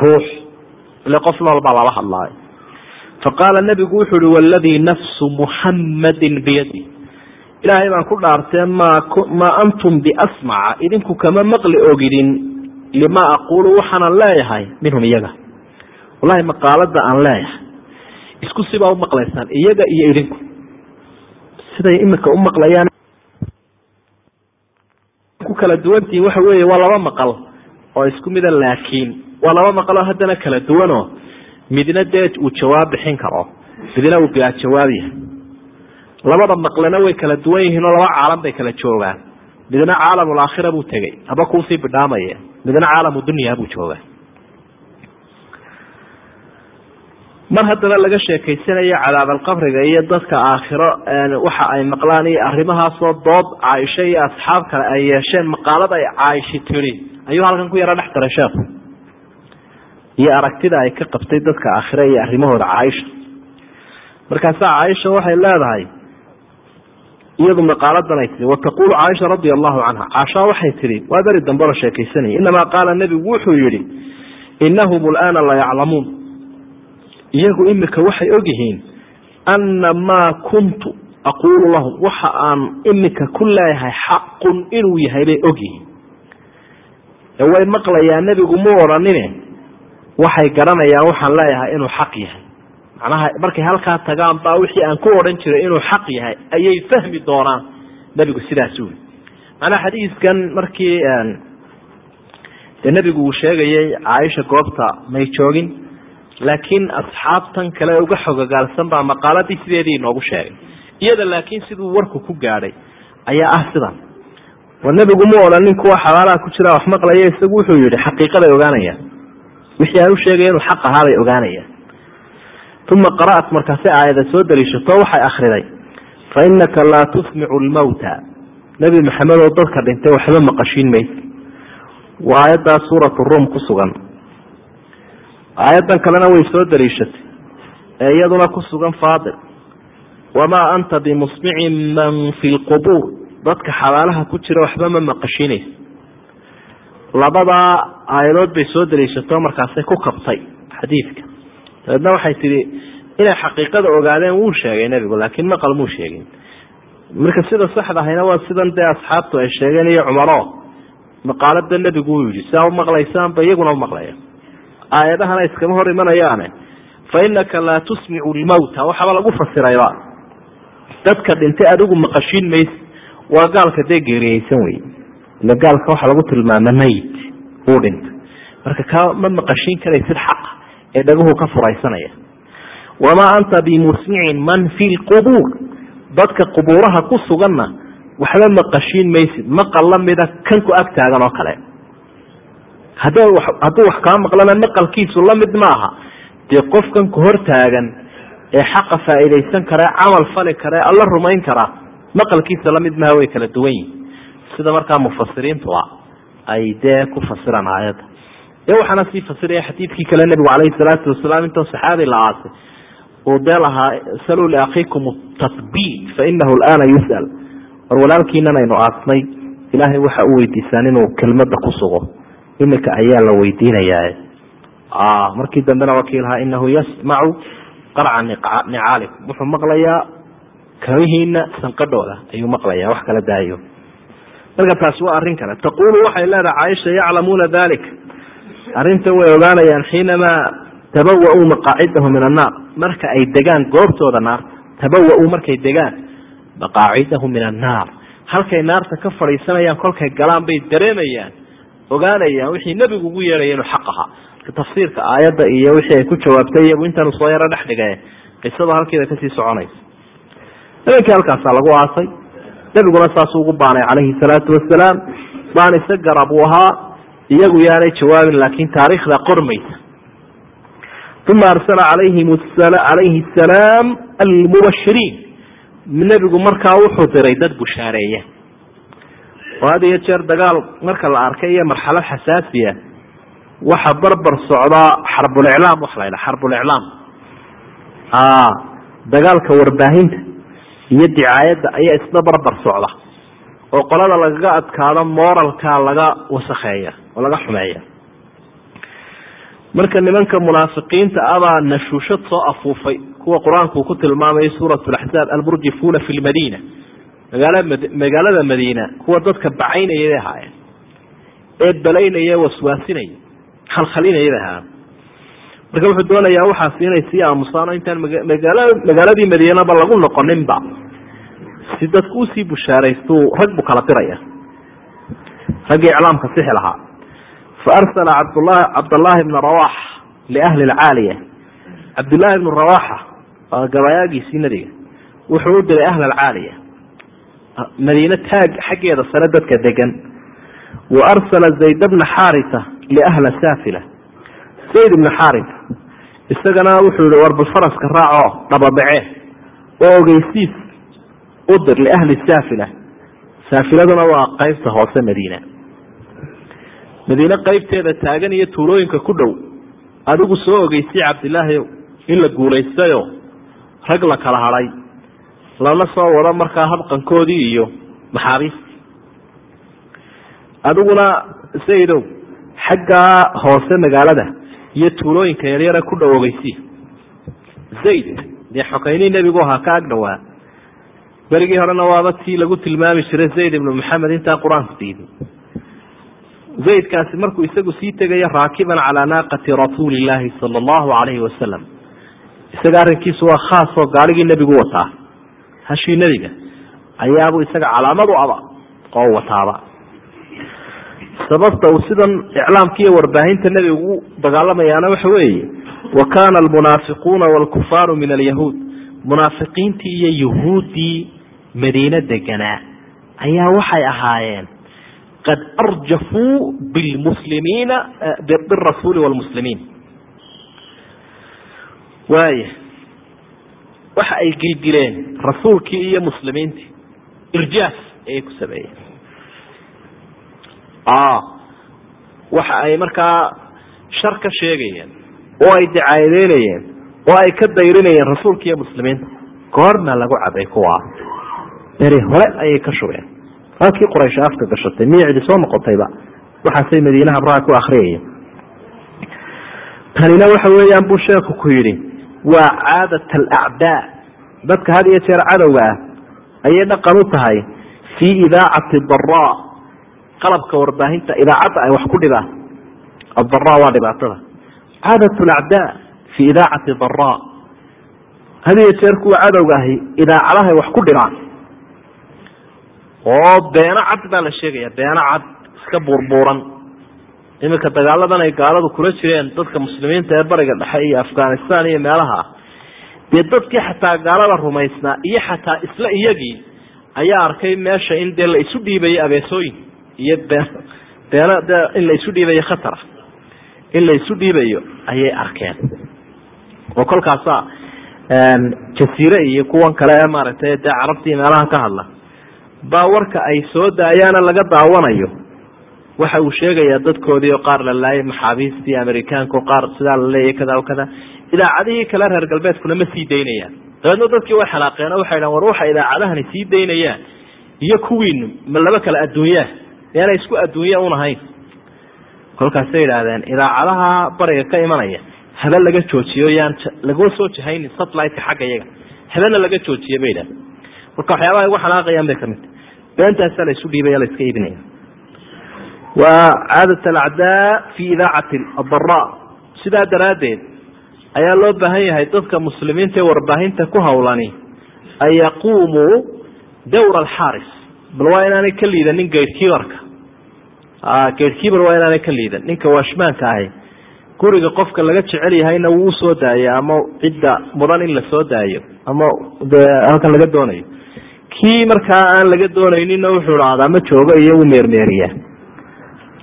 Ruux ile qof nool lala hadlaayo. Faqaala nabigu wuxu uhi waladii nafsu muxammadin biyadi ilaahay baan ku dhaartee maa maa antum biasmaca? Idinku kama maqli ogidin lima aquulu waxaanan leeyahay minhum iyaga. Wallahi maqaalada aan leeyahay. Isku sibaa umaqlaysaan iyaga iyo idinku. Siday imika umaqlayaan ku kala duwantihiin waxa weeye waa laba maqal oo isku mida laakiin waa laba maqal oo haddana kala duwanoo. Midna dee uu jawaab bixin karo midna uu bilaa jawaab yahay. Labada maqlena way kala duwan yihiin oo laba caalam bay kala joogaan. Midna caalamulaakhira buu tegey haba kuusii bidhaamaya midna caalamu dunya buu joogaa. Mar haddaba laga sheekaysanayo cadaabalqabriga iyo dadka aakhiro waxa ay maqlaan iyo arrimahaasoo dood caaisho iyo asxaab kale ay yeesheen maqaalada ay caaisha tiri. Ayuu halkan ku yaro dhex daray sheekhu iyo aragtida ay ka qabtay dadka aakhire iyo arrimahooda caaisha. Markaasaa caaisha waxay leedahay iyadu maqaaladan ay tii wataqulu caaisha radia allahu canha caashaa waxay tihi waa beri dambe la sheekaysanaya inamaa qaala nebigu wuxuu yihi inahum alaana la yaclamuun iyagu imika waxay ogyihiin ana maa kuntu aquulu lahum. Waxa aan imika ku leeyahay xaqun inuu yahay bay ogyihiin. Way maqlayaa nebigu mu odhanine waxay garanayaan waxaan leeyahay inuu xaq yahay. Macnaha markay halkaa tagaan baa wixii aan ku odhan jiray inuu xaq yahay ayay fahmi doonaan nebigu sidaas uli macnaha xadiiskan markii dee nebigu uu sheegayay caaisha goobta may joogin laakiin asxaabtan kale uga xogogaalsan baa maqaaladii sideedii inoogu sheegay. Iyada laakiin siduu warku ku gaadhay ayaa ah sidan. War nebigu mu odhanin kuwa xabaalaha ku jira wax maqlaya isagu wuxuu yihi xaqiiqaday ogaanayaan wixii aan u sheegaya inuu xaq ahaabay ogaanayaan uma qara'at markaasay aayada soo daliishato waxay akriday fa inaka laa tusmicu lmawta nebi maxamed oo dadka dhintay waxba maqashiin maysa waa aayaddaa suuratu rum ku sugan. Aayaddan kalena way soo daliishatay ee iyaduna ku sugan faadil wamaa anta bimusmicin man fi lqubuur dadka xabaalaha ku jira waxba ma maqashiinaysa labadaa aayadood bay soo daliishato markaasay ku kabtay xadiidka. Dabeedna waxay tihi inay xaqiiqada ogaadeen wuu sheegay nebigu laakiin maqal muu sheegin. Marka sida saxda ahayna waa sidan dee asxaabtu ay sheegeen iyo cumaro. Maqaalada nebigu uu yidhi siaa umaqlaysaanba iyaguna umaqlaya aayadahana iskama hor imanayaane. Fa inaka laa tusmicu lmawta waxaaba lagu fasirayba dadka dhintay adigu maqashiin maysa waa gaalka dee geeriyeysan wey ila gaalka waxaa lagu tilmaama mayt uu dhintay. Marka ka ma maqashiin karaysid xaqa ee dhaguhu ka furaysanaya. Wamaa anta bimusmicin man fi lqubuur dadka qubuuraha ku suganna waxba maqashiin maysid maqal lamida kan ku ag oo kale. Hadduu wax kaa maqlana maqalkiisu la mid ma aha dee qofkan ku hor ee xaqa faa'iidaysan kara camal fali kara ee alla rumayn kara maqalkiisa la mid maha way kala duwan yihiin sida markaa mufasiriintua ay dee ku fasiraan aayadda. Dee waxaana sii fasiraya xadiidkii kale nebigu calayhi salaatu wasalaam intoo saxaabi la aasay uu dee lahaa saluu liakhiikum tatbiit fa inahu alaana yus'al. War walaalkiinan aynu aasnay ilaahay waxa u weydiisaan inuu kelmadda ku sugo. Imika ayaa la weydiinayaa. Markii dambena wakiilhaa inahu yasmacu qarca nicaalikum wuxuu maqlayaa kamihiina sanqadhooda ayuu maqlaya wax kala daayo marka taasi waa arrin kale. Taqulu waxay leedahay caaisha yaclamuuna dalik. Arrintan way ogaanayaan xiinamaa tabawa-uu maqaacidahu min annaar marka ay degaan goobtooda naarta tabawa-uu markay degaan maqaacidahu min annaar halkay naarta ka fadhiisanayaan kolkay galaan bay dareemayaan ogaanayaan wixii nebigu ugu yeedhaya inuu xaq ahaa. Tafsiirka aayadda iyo wixii ay ku jawaabtay iyagu intaanu soo yaro dhex dhigay qisada halkeeda ka sii soconaysa. Nimankii halkaasaa lagu aasay nebiguna saasuu ugu baanay calayhi salaatu wasalaam baan isa garab uu ahaa iyagu yaanay jawaabin laakiin taariikhda qormaysa. Uma arsala calayhi asalaam almubashiriin. Nebigu markaa wuxuu diray dad bushaareeya. Oo had iyo jeer dagaal marka la arkay iyo marxalad xasaasiya waxa barbar socdaa xarbuliclaam waxa la ydhaha xarbuliclaam dagaalka warbaahinta iyo dicaayadda ayaa isla barbar socda oo qolada lagaga adkaado moralka laga wasakheeya oo laga xumeeya. Marka nimanka munaafiqiinta abaa nashuushad soo afuufay kuwa qur'aanku ku tilmaamaya suurat laxzaab almurjifuuna fi lmadiina magaala magaalada madiina kuwa dadka bacaynaya bay ahaayeen ee balaynaya waswaasinaya khalkhalinaya bay ahaayeen marka wuxuu doonayaa waxaas inay sii aamusaano intaan magaala magaaladii madiinaba lagu noqoninba. Si dadku u sii bushaaraystu rag buu kala diraya raggii iclaamka sixi lahaa. Faarsala cabdlahi cabdallaahi bna rawax liahli lcaaliya cabdillaahi bnu rawaxa gabayaagiisii nebiga wuxuu u diray ahl alcaaliya madiine taag xaggeeda sare dadka degan wa arsala zayd bna xaarisa liahla saafila zayd ibna xaarisa isagana wuxuu yihi war faraska raaco dhababace oo ogeysiis u dir liahli saafila. Saafiladuna waa qeybta hoose madiina. Madiine qeybteeda taagan iyo tuulooyinka ku dhow adigu soo ogeysay cabdilaahi in la guulaystayo. Rag la kala hadhay. Lana soo wado markaa habqankoodii iyo maxaabiistii adiguna saydow xaggaa hoose magaalada iyo tuulooyinka yaryare ku dhow ogeysi zayd dee xokeynihii nebigu ahaa ka ag berigii horena waaba tii lagu tilmaami jiray zayd ibnu maxamed intaa qur'aanku diiday zaydkaasi markuu isagu sii tegayo raakiban calaa naaqati rasuuli illaahi sala allahu calayhi wasalam isaga arrinkiisu waa khaas oo gaarigii nebigu wataa. Hashii nebiga ayaabuu isaga calaamad u aba oo wataaba sababta uu sidan iclaamka iyo warbaahinta nebiga ugu dagaalamayaana waxa weeye wa kaana almunaafiquuna waalkufaaru min alyahuud. Munaafiqiintii iyo yuhuuddii madiine deganaa ayaa waxay ahaayeen qad arjafuu bilmuslimiina birasuuli wlmuslimiin waaya waxa ay gilgileen rasuulkii iyo muslimiintii. Irjaaf ayay ku sameeyeen waxa ay markaa shar ka sheegayeen oo ay dicaayadeynayeen oo ay ka dayrinayeen rasuulka iyo muslimiinta goorma lagu cabay kuwa. Beri hore ayay ka shubeen. Halkii quraysh afka gashatay miyicdi soo noqotayba? Waxaasay madiinaha abraha ku akriyaya tanina waxa weeyaan buu sheeku ku yidhi waa caadat alacdaa dadka had iyo jeer cadowga ah ayay dhaqan u tahay fii idaacati daraa qalabka warbaahinta idaacadda ay wax ku dhibaan. Adara waa dhibaatada. Caadat lacdaa fii idaacati daraa had iyo jeer kuwa cadowga ahi idaacadahay wax ku dhibaan. Oo beeno cad baa la sheegaya beeno cad iska buurbuuran. Iminka dagaaladan ay gaaladu kula jireen dadka muslimiinta ee bariga dhexe iyo afghanistan iyo meelaha. Ah dee dadkii xataa gaalada rumaysnaa iyo xataa isla iyagii ayaa arkay meesha in dee la isu dhiibayo abeesooyin iyo been beeno de in la isu dhiibayo khatara in la isu dhiibayo ayay arkeen. Oo kolkaasa jasiire iyo kuwan kale ee maaragtay dee carabtii meelaha ka hadla baa warka ay soo daayaana laga daawanayo. Waxa uu sheegayaa dadkoodii oo qaar la maxaabiistii amerikaanka oo qaar sidaa la kada o kada. Idaacadihii kale reer galbeedkuna ma sii daynayaan. Dabeedna dadkii way xanaaqeen oo waxay dhahan war waxa idaacadahani sii daynayaan. Iyo kuwiinu ma laba kale adduunyaa yaana isku adduunya un ahayn. Kolkaasay idhaahdeen idaacadaha bariga ka imanaya habe laga joojiyo yaan laguma soo jahaynin satelliteka xagga iyaga. Habena laga joojiye bay idhahdeen marka waxyaabaha ugu xanaaqayaan bay ka mid beentaasaa la dhiibaya la iibinaya. Waa caadat alacdaa fi idaacati adara sidaa daraaddeed ayaa loo baahan yahay dadka muslimiinta ee warbaahinta ku hawlani an yaquumuu dawra alxaaris bal waa inaanay ka liidanin gatekeeperka. Gatekeeper waa inaanay ka liidan. Ninka washmaanka ahi guriga qofka laga jecel yahayna wuu u soo daayo ama cidda mudan in la soo daayo ama de halkan laga doonayo. Kii markaa aan laga doonayninna wuxuu dhahdaa ma joogo iyo u meermeeriyaa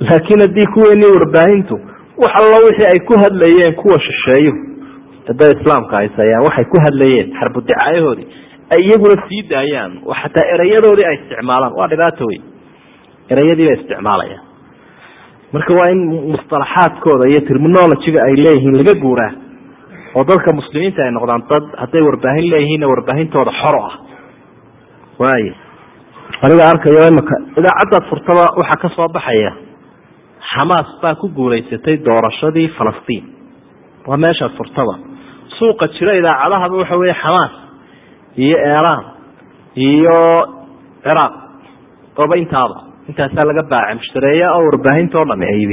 laakiin haddii kuweenii warbaahintu wax allo wixii ay ku hadlayeen kuwa shisheeyo. Da islaamka haysayaan waxay ku hadlayeen xarbudicaayahoodii ay iyaguna sii daayaan. Oo xataa erayadoodii ay isticmaalaan. Waa dhibaato wey erayadii bay isticmaalayaan. Marka waa in mustalaxaadkooda iyo terminologyga ay leeyihiin laga guuraa oo dadka muslimiinta ay noqdaan dad hadday warbaahin leeyihiinna warbaahintooda xoro ah. Waay aniga arkayo imika idaacaddaad furtaba waxaa ka soo baxaya xamaas baa ku guulaysatay doorashadii falastiin. Waa meeshaad furtaba. Suuqa jira idaacadahaba waxa weeye xamaas iyo iiraan iyo ciraaq ooba intaaba intaasaa laga baaca mushtareeya oo warbaahinta o dhami ay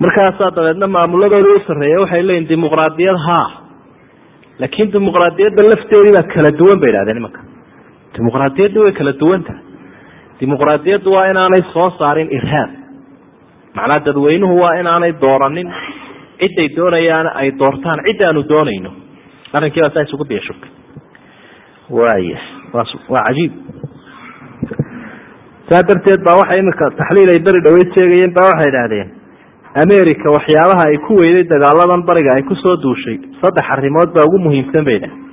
markaasaa dabeedna maamuladoodii u sarreeya waxay leeyihiin dimuqraadiyad ha laakiin dimuqraadiyadda lafteedii baa kala duwan bay idhahdeen imanka. Dimuqraadiyaddi way kala duwanta dimuqraadiyaddu waa inaanay soo saarin irhaab macnaa dadweynuhu waa inaanay dooranin. Ciday doonayaan ay doortaan. Cid aanu doonayno arrinkii baa saa isugu biyashubka waaya waa cajiib saa darteed baa waxay imika taxliil ay beri dhaweyd sheegayeen baa waxay idhahdeen america waxyaabaha ay ku weyday dagaaladan bariga ay ku soo duushay saddex arrimood baa ugu muhiimsan bay idhahdeen.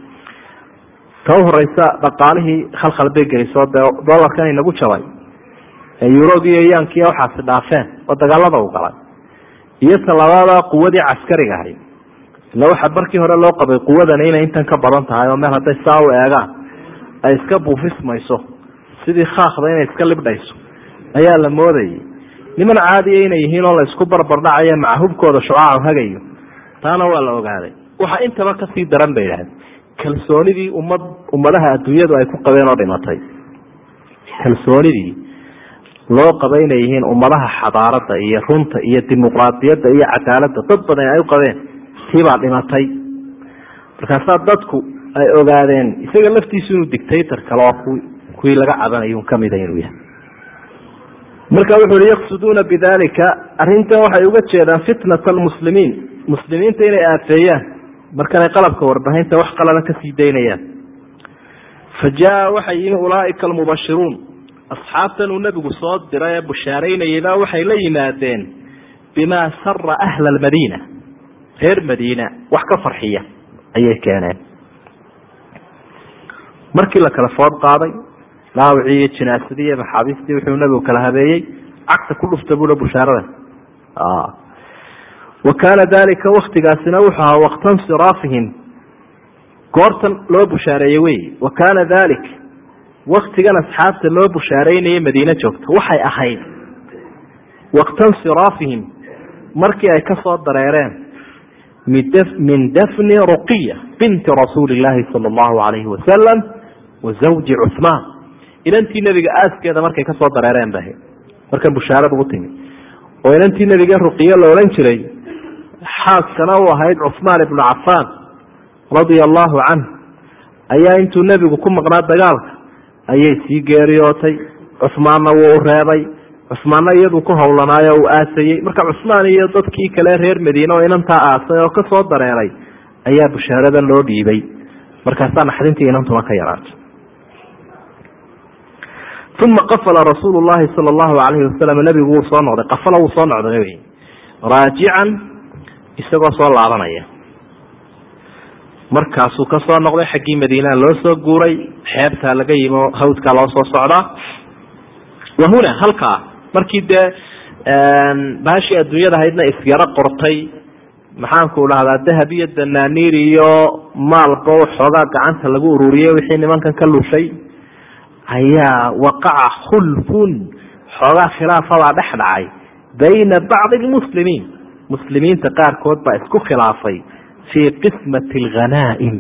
Ta u horeysa dhaqaalihii khalkhal bay gelisoo dee dolarkan inagu jabay ee eurog iyo yaankiiyo waxaasi dhaafeen oo dagaalada u galay. Iyo talabaada quwadii caskariga ahayd ila waxa markii hore loo qabay quwadani inay intan ka badan tahay oo meel hadday saa u eegaan ay iska buufismayso. Sidii khaakda inay iska libdhayso. Ayaa la moodayay. Niman caadiya inay yihiin oo la isku barbardhacayo maca hubkooda shucaacu hagayo. Taana waa la ogaaday. Waxa intaba ka sii daran bay idhahdeen kalsoonidii ummad ummadaha adduunyadu ay ku qabeen oo dhimatay. Kalsoonidii loo qaba inay yihiin ummadaha xadaarada iyo runta iyo dimuqraadiyadda iyo cadaaladda. Dad badan ay u qabeen tiibaa dhimatay. Markaasaa dadku ay ogaadeen isaga laftiisu inuu dictator kale oo ku kuwii laga cabanayo un kamida inuu yahay. Marka wuxu uhi yaqsuduuna bidalika arrintan waxay uga jeedaan fitnat almuslimiin. Muslimiinta inay aafeeyaan markanay qalabka warbaahinta wax qalada ka sii daynayaan. Fa jaa waxay yimi ulaaika almubashiruun asxaabtan uu nebigu soo diray ee bushaaraynayayba waxay la yimaadeen bimaa sara ahla almadiina reer madiina wax ka farxiya ayay keeneen. Markii la kala food qaaday dhaawicii iyo jinaasadii iyo maxaabiistii wuxuu nabigu kala habeeyey cagta ku dhufta bula bushaarada. Wa kaana dalika waktigaasina wuxuu ahaa wakta insiraafihim goortan loo bushaareeyey wey. Wa kaana dalik waktigan asxaabta loo bushaaraynayay madiine joogta. Waxay ahayd wakta insiraafihim markii ay ka soo dareereen min dafni ruqiya binti rasuuli llaahi sala allahu alayhi wasalam wa zawji cuhmaan inantii nebiga aaskeeda markay ka soo dareereen ba markan bushaarada u timi oo inantii nebiga ruqiyo la odhan jiray xaaskana u ahayd cuhmaan ibnu cafaan radia allahu canh ayaa intuu nebigu ku maqnaa dagaalka ayay sii geeriyootay cuhmaanna wuu u reebay cuhmaanna iyadu ku howlanaayo uu aasayey. Marka cusmaan iyo dadkii kale reer madiine oo inantaa aasay oo ka soo dareeray ayaa bushaaradan loo dhiibay. Markaasaa naxdintii inantuna ka yaraatay. Uma qafala rasuulu llahi sala allahu alayhi wasalam nebigu wuu soo noqday. Qafala wuu soo noqday wey raajican isagoo soo laabanaya. Markaasuu ka soo noqday xaggii madiinaa loo soo guuray xeebtaa laga yimi oo hawdkaa loo soo socdaa wa huna halkaa markii dee baashii adduunyada haydna isyaro qortay maxaanku dhahdaa dahab iyo danaaniir iyo maalba xoogaa gacanta lagu ururiyey wixii nimankan ka lushay. Ayaa waqaca khulfun xoogaa khilaafabaa dhex dhacay. Bayna bacdi lmuslimiin muslimiinta qaarkood baa isku khilaafay fii qismati alghanaa'im.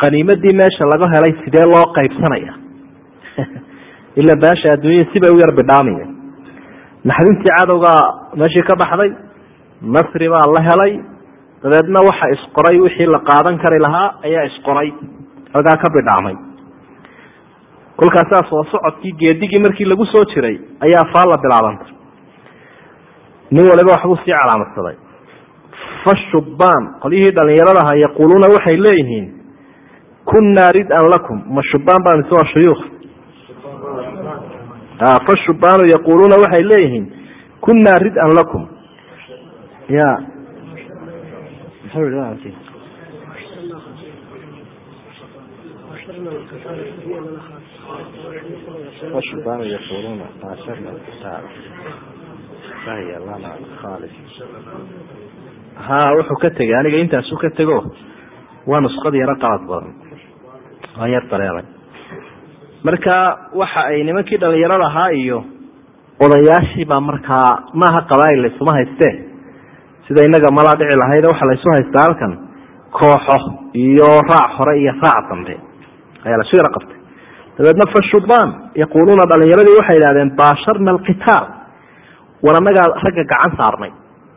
Qaniimadii meesha laga helay sidee loo qaybsanaya? Ila baasha adduunyada sibay u yar bidhaamaya naxdintii cadowgaa meeshii ka baxday nasri baa la helay dabeedna waxa isqoray wixii la qaadan kari lahaa ayaa isqoray ogaa ka bidhaamay. Kolkaasaa soo socodkii geedigii markii lagu soo jiray ayaa faalla bilaabantay. Nin waliba waxbuu sii calaamadsaday. Fashubaan qolyihii dhalinyaradaha yaquuluuna waxay leeyihiin kunaa rid-an lakum. Ma shubaan baa mise waa shuyuukh fashubaanu yaquuluuna waxay leeyihiin kunaa rid-an lakum. Ya. Fashubaanu yaquuluuna baasharna kitaab. Fahiya lana khaalis. Ha wuxuu ka tegay aniga intaasuu ka tego waa nusqad yaro qalad badan. Waan yar dareemay marka waxa ay nimankii dhalinyarada ahaa iyo odayaashii baa markaa maaha qabaa'il laysuma haystee sida inaga malaa dhici lahayd waxa laysu haystaa halkan. Kooxo iyo raac hore iyo raac dambe ayaa laysu yaro qabtay. Dabeedna fashubaan yaquuluuna dhalinyaradii waxay idhahdeen baasharna alqitaal. War annagaa ragga gacan saarnay.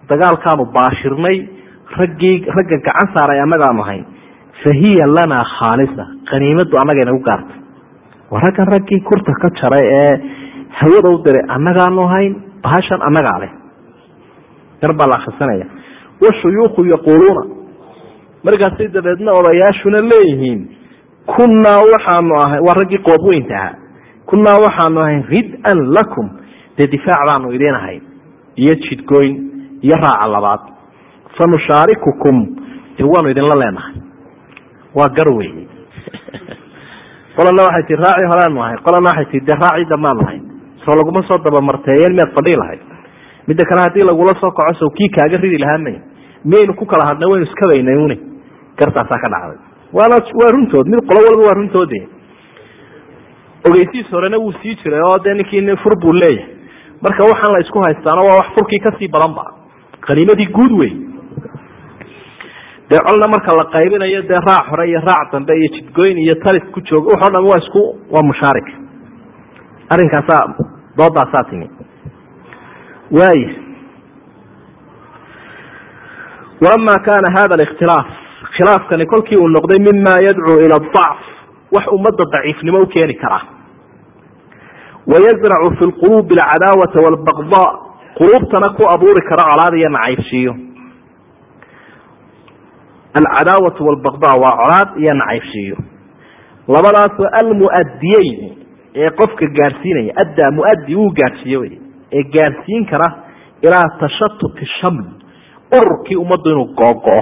Dagaalkaanu baashirnay raggii ragga gacan saaray annagaanu hayn fa hiya lanaa khaalisa. Qaniimadu annaga inagu gaartay waa raggan raggii kurta ka jaray ee hawada u diray annagaanu hayn? Bahashan annagaa leh. Yar baa la akrisanaya washuyuukhu yaquuluuna. Markaasay dabeedna odayaashuna leeyihiin kunnaa waxaanu ahay waa raggii qoobweynta ahaa. Kunnaa waxaanu ahay rid-an lakum. Dee difaac baanu idiin ahayn iyo jidgoyn iyo raaca labaad. Fa nushaarikukum. Dee waanu idinla leenahay. Waa gar weeye qolana waxay tii raacii horeanu ahay. Qolana waxay tii dee raacii damaanu ahay. Soo laguma soo dabamarteeyeen miyaad fadhii lahayd midda kale haddii lagula soo kaco sow kii kaaga ridi lahaa may miyaynu ku kala hadna waynu iskabaynay une gartaasaa ka dhacday. Waa runtood. Mid qolo walba waa runtoodi ogeysiis horena wuu sii jiray oo dee ninkii fur buu leeyahay. Marka waxaan la isku haystaana waa wax furkii ka sii badan ba. Qaniimadii guud wey dee colna marka la qaybinayo dee raac hore iyo raac dambe iyo jidgoyn iyo talis ku jooga waxo dham waa isku waa mushaarik. Arrinkaasaa doodaasaa timi. Waaya walama kana hada alikhtilaaf khilaafkani kolkii uu noqday mima yadcuu ila adacf wax ummadda daciifnimo u keeni karaa wayazracu fi lquluubi alcadaawata walbaqdaa quluubtana ku abuuri kara colaad iyo nacaybshiiyo alcadaawatu walbaqdaa waa colaad iyo nacaybshiiyo labadaasoo almuadiyeyn ee qofka gaadhsiinaya addaa muadi wuu gaadhsiiye wey ee gaadhsiin kara ilaa tashatuti shaml ururkii ummaddu inuu googo-o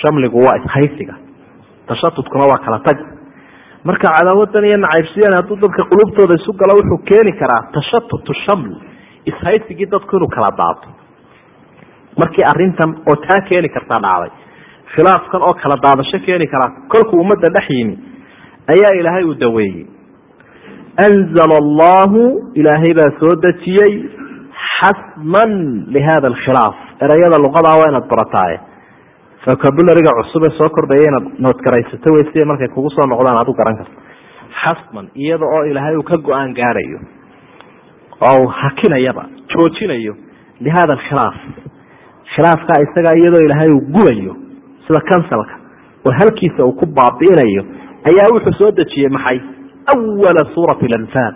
shamligu waa ishaysiga tashatudkuna waa kala tag. Marka cadaawadan iyo nacaybsiyan hadduu dadka qulubtooda isu galo wuxuu keeni karaa tashatutu shaml ishaysigii dadku inuu kala daato markii arintan oo taa keeni kartaa dhacday khilaafkan oo kala daadasho keeni karaa kolkuu ummadda dhex yimi. Ayaa ilaahay uu daweeyey. Anzala allahu ilaahay baa soo dejiyey xasman lihada alkhilaaf. Erayada luqadaa waa inaad barataaye vocabulariga cusub ee soo kordhaya inaad noodgaraysato wey siday markay kugu soo noqdaan aad u garan karto. Xasman iyada oo ilaahay uu ka go'aan gaarayo oo hakinayaba joojinayo lihada alkhilaaf. Khilaafkaa isagaa iyadoo ilaahay uu gubayo sida kansalka oo halkiisa uu ku baabi'inayo ayaa wuxuu soo dejiyey maxay? Awala suurati lanfaal.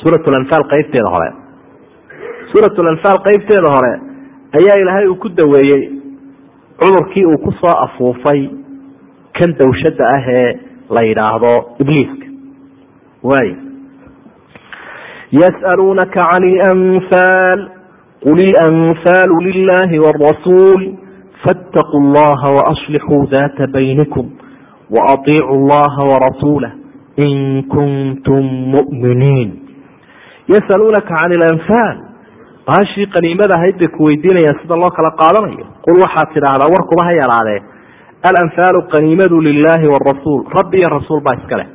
Suurat lanfaal qeybteeda hore. Suurat lanfaal qeybteeda hore ayaa ilaahay uu ku daweeyey cudurkii uu ku soo afuufay kan dawshada ah ee la yidhaahdo ibliiska. Waay yas'aluunaka can ilanfaal qul ilanfaalu lilahi wاrasuul faاtaquu llaha waaslixuu data baynikum waaطiicuu llaha warasuulah in kuntum mu'miniin yasaluunaka can ilanfaal baashii qaniimada ahayd bay ku weydiinayaan sida loo kala qaadanayo qul waxaad tidhaahdaa war ha yaraadee alanfaalu qaniimadu lilaahi warasuul rabbi iyo rasuul baa iska leh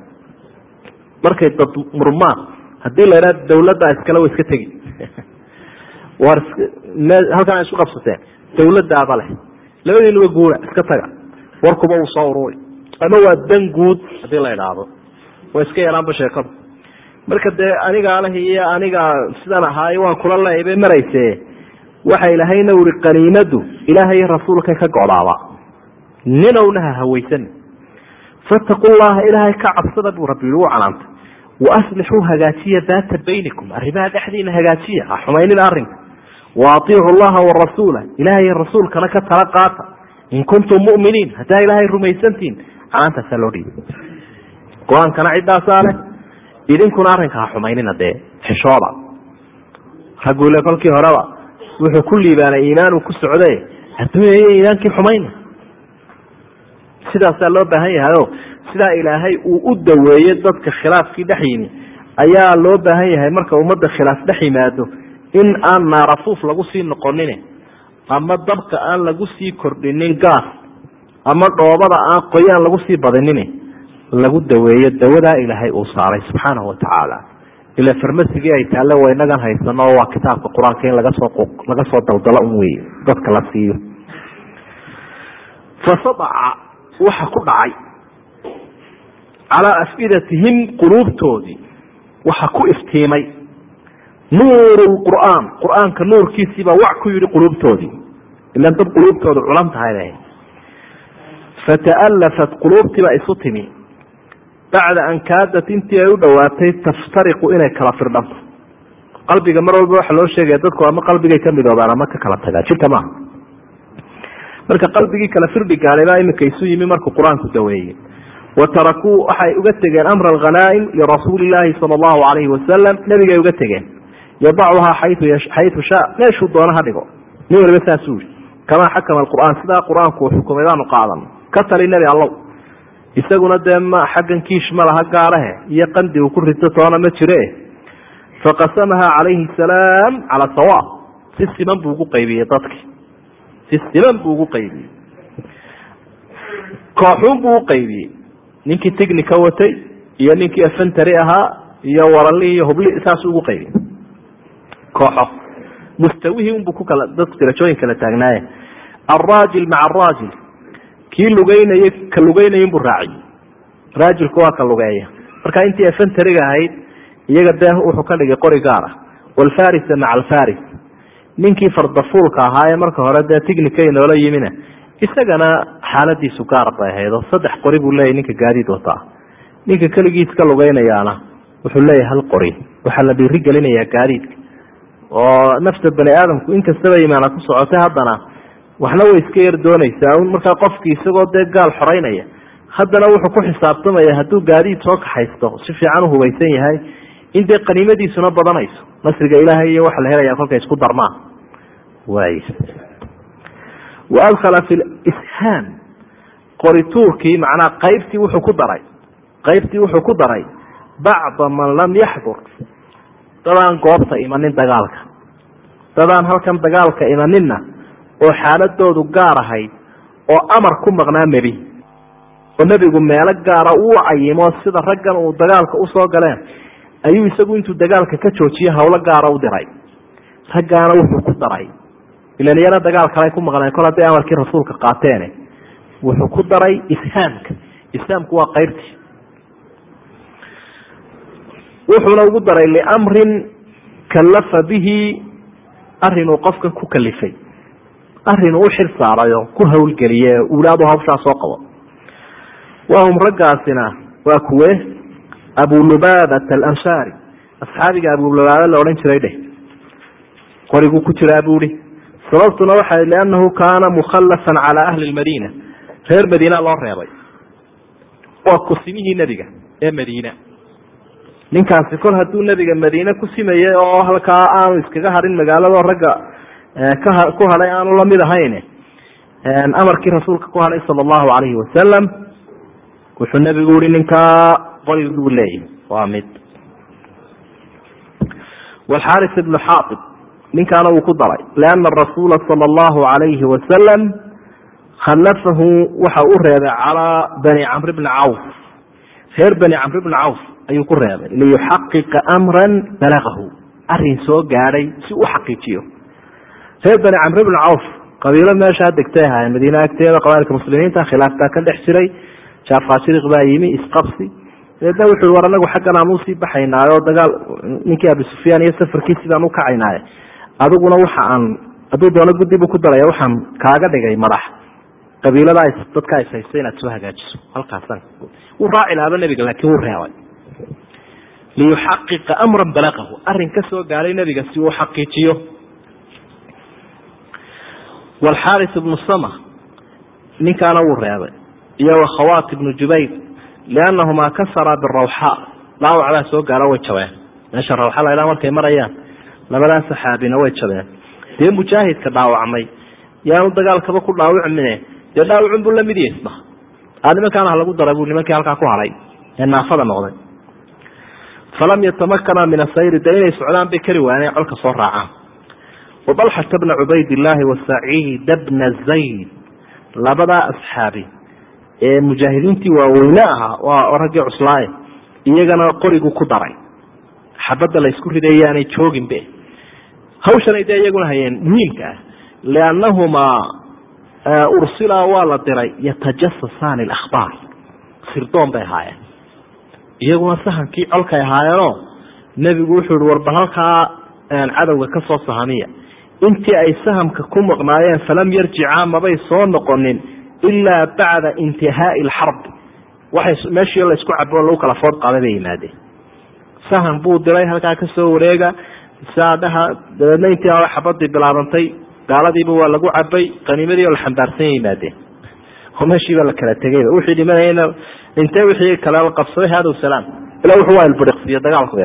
markay dad murmaan haddii la idhaha dawladdaa iskale wa iska tegi war halkan ay qabsateen dawladaaba leh labadiinuba guura iska taga. Warkuba uu soo ururi. Ama waa dan guud. Haddii la idhaahdo way iska yaraanba sheekadu. Marka dee aniga aleh iyo aniga sidan ahaaye waan kula leeyay bay marayse waxa ilaahayna uri qaniimadu ilaahay iyo rasuulkay ka godaaba. Ninowna ha hawaysan fataqu llaha ilaahay ka cabsada buu rabbi yihi u canaantay waaslixuu hagaajiya daata baynikum. Arrimaha dhexdiina hagaajiya ha xumaynina waaطiicu llaha warasuula ilaahay rasuulkana ka tala qaata in kuntum muminiin haddaa ilaahay rumaysantihin canaantaasaa loo dhiibay go'aankana ciddaasaa leh idinkuna arrinka ha xumaynina dee xishooda ragguile kolkii horeba wuxuu ku liibaanay iimaanuu ku socde adduunyaiyo iimaankii xumayna sidaasaa loo baahan yahay o sidaa ilaahay uu u daweeye dadka khilaafkii dhex yimi ayaa loo baahan yahay marka ummadda khilaaf dhex yimaado in aan naarafuuf lagu sii noqonin ama dabka aan lagu sii kordhinin gaas ama dhoobada aan qoyaan lagu sii badinin lagu daweeyo dawadaa ilaahay uu saaray subxaanahu watacaala ila farmasigii ay taalle waa inagan haysano waa kitaabka qur'aanka in laga soo laga soo daldalo un wey dadka la siiyo. Fasadaca waxa ku dhacay. Calaa afidatihim quluubtoodii waxa ku iftiimay nuuru qur'aan. Qur'aanka nuurkiisiibaa wac ku yihi quluubtoodii. Ilan dad quluubtooda culan tahay fata'alafat quluubtiibaa isu timi. Bacda an kaadat intii ay u dhowaatay taftariqu inay kala firdhanto qalbiga mar walba waxa loo sheegaya dadku ama qalbigay ka midoobaan ama ka kala tagaan. Jirka maaha marka qalbigii kala firdhi gaadhaybaa iminka isu yimi markuu qur'aanku daweeyey. Wa tarakuu waxay uga tegeen amra alghanaa'im lirasuuli illaahi sala allahu alayhi wasalam nebigay uga tegeen yadacuhaa xayu shaa meeshuu doono ha dhigo. Nin waliba saasuu yihi kamaa xakama alqur'aan sidaa qur'aanku xukumay baanu qaadan. Ka tali nebi allow. Isaguna dee ma xaggan kiish ma laha gaalahe iyo qandi uu ku rito toona ma jire. Faqasamaha calayhi salaam calaa sawa si siman buu ugu qaybiyey dadki. Si siman buu ugu qaybiyey. Kooxuun buu uqaybiyey ninkii tignika watay iyo ninkii efentary ahaa iyo warali iyo hubli saasuu ugu qaybiyey kooxo. Mustawihii unbuu ku kala dadku darajooyin kala taagnaaye alraajil maca araajil kii lugeynaya ka lugeynaya inbuu raaciyey raajilku waa ka lugeeya marka intii efentariga ahayd iyaga dee wuxuu ka dhigay qori gaar ah. Walfarisa maca alfaris ninkii fardafuulka ahaa ee marka hore dee tignika inoola yimina isagana xaaladiisu gaar bay ahayd oo saddex qori buu leeyahy ninka gaadiid wataa. Ninka keligiis ka lugeynayaana wuxuu leeyahay hal qori. Waxaa la dhiiri gelinayaa gaadiidka oo nafta bani aadamku inkastaba imaana ku socotay haddana waxna way iska yar doonaysaa. Markaa qofkii isagoo dee gaal xoreynaya haddana wuxuu ku xisaabtamaya hadduu gaadiid soo kaxaysto si fiican uhubaysan yahay in dee qaniimadiisuna badanayso. Nasriga ilaahay iyo waxa la helaya kolkay isku darmaan. Waay. Wa adkhala fi lishaam qorituurkii macnaha qaybtii wuxuu ku daray. Qaybtii wuxuu ku daray bacda man lam yaxdur dadaan goobta imanin dagaalka. Dadaan halkan dagaalka imaninna oo xaaladoodu gaar ahayd oo amar ku maqnaa nebi. Oo nebigu meelo gaara uu cayimo sida raggan uu dagaalka u soo galeen ayuu isagu intuu dagaalka ka joojiye hawlo gaara u diray. Raggaana wuxuu ku daray. Ilan iyana dagaal kale ku maqneen kol hadday amarkii rasuulka qaateene wuxuu ku daray ishaamka ishaamku waa qaybtii wuxuuna ugu daray liamrin kallafa bihi arinuu qofkan ku kalifay. Arin uu xil saarayo ku hawlgeliye ulaadu hawshaa soo qabo. Wahum raggaasina waa kuwe abulubabat alansaari. Asxaabiga abulubaaba la odhan jiray dheh. Qoriguu ku jiraa buuhi sababtuna waxa liannahu kaana mukhallafan calaa ahli lmadiina reer madiina loo reebay. Waa kusimihii nebiga ee madiina ninkaasi kol hadduu nebiga madiine ku simayay oo halkaa aanu iskaga harin magaalado ragga ku hadhay aanu la mid ahayn amarkii rasuulka ku hadhay sala allahu calayhi wasalam wuxuu nebigu yihi ninkaa qorig buu leeyahy waa mid. Walxaaris ibnu xaatib ninkaana wuu ku daray lianna rasuula sala allahu calayhi wasalam khallafahu waxa u reebay calaa bani camr bni cawf. Reer bani camr bni cawf ayuu ku reebay. Liyuxaqiqa amran balagahu arrin soo gaadhay si u xaqiijiyo. Reer bani camr bni cawf qabiilo meeshaa degtay ahaayeen madiine agteeda qabailka muslimiinta khilaaf ka dhex jiray jaafashiriq baa yimi isqabsi. Dabeedna wuxu war anagu xaggan aan u sii baxaynaayo dagaal ninkii abi sufyaan iyo safarkiisii baan ukacaynaaye adiguna waxa aan hadduu doono guddi ku daraya waxaan kaaga dhigay madax. Qabiilada dadka is haysta inaad soo hagaajiso. Halkaasan wuu raaci lahaaba nebiga laakiin wuu reebay liyuxaqiqa amran balaqahu. Arrin ka soo gaaray nebiga si uu xaqiijiyo. Walxaaris ibnu sama ninkaana wuu reebay iyo wakhawat ibnu jubayr liannahumaa kasara birawxa. Dhaawac baa soo gaaro way jabeen. Meesha rawxa laydhaa markay marayaan labadaa saxaabina way jabeen. Dee mujaahidka dhaawacmay yaanu dagaalkaba ku dhaawicmine dee dhaawacun buu la mid yahisba nimankaana ha lagu daray buu nimankii halkaa ku hadhay ee naafada noqday falam yatamakana min asayri dee inay socdaan bay kari waayeen colka soo raacaan wabalxata bna cubaydillaahi wasaciida bna zayd labadaa asxaabi ee mujaahidiintii waaweyne ahaa waa raggii cuslaaye iyagana qorigu ku daray xabadda la isku ridaya aanay jooginbe hawshanay dee iyaguna hayeen muhiimka ah liannahumaa ursilaa waa la diray yatajasasaani akhbaar sirdoon bay ahaayeen iyaguna sahankii colkay ahaayeenoo nebigu wuxuu ihi warbal halkaa cadowga ka soo sahamiya intii ay sahamka ku maqnaayeen falam yarjicaa mabay soo noqonin ilaa bacda intihaai alxarbi waxay meeshii laysku cabo lagu kala food qaaday bay yimaadeen. Sahan buu diray halkaa ka soo wareega. Saadhaha dabeedna intii xabadii bilaabantay gaaladiiba waa lagu cabay qaniimadii oo la xambaarsan yimaadeen. Oo meeshiiba la kala tegayba wixii dhimanayna intee wixii kale qabsaday? Hadow salaam. Ila wuxuu waa ilbiriqsiyo dagaalku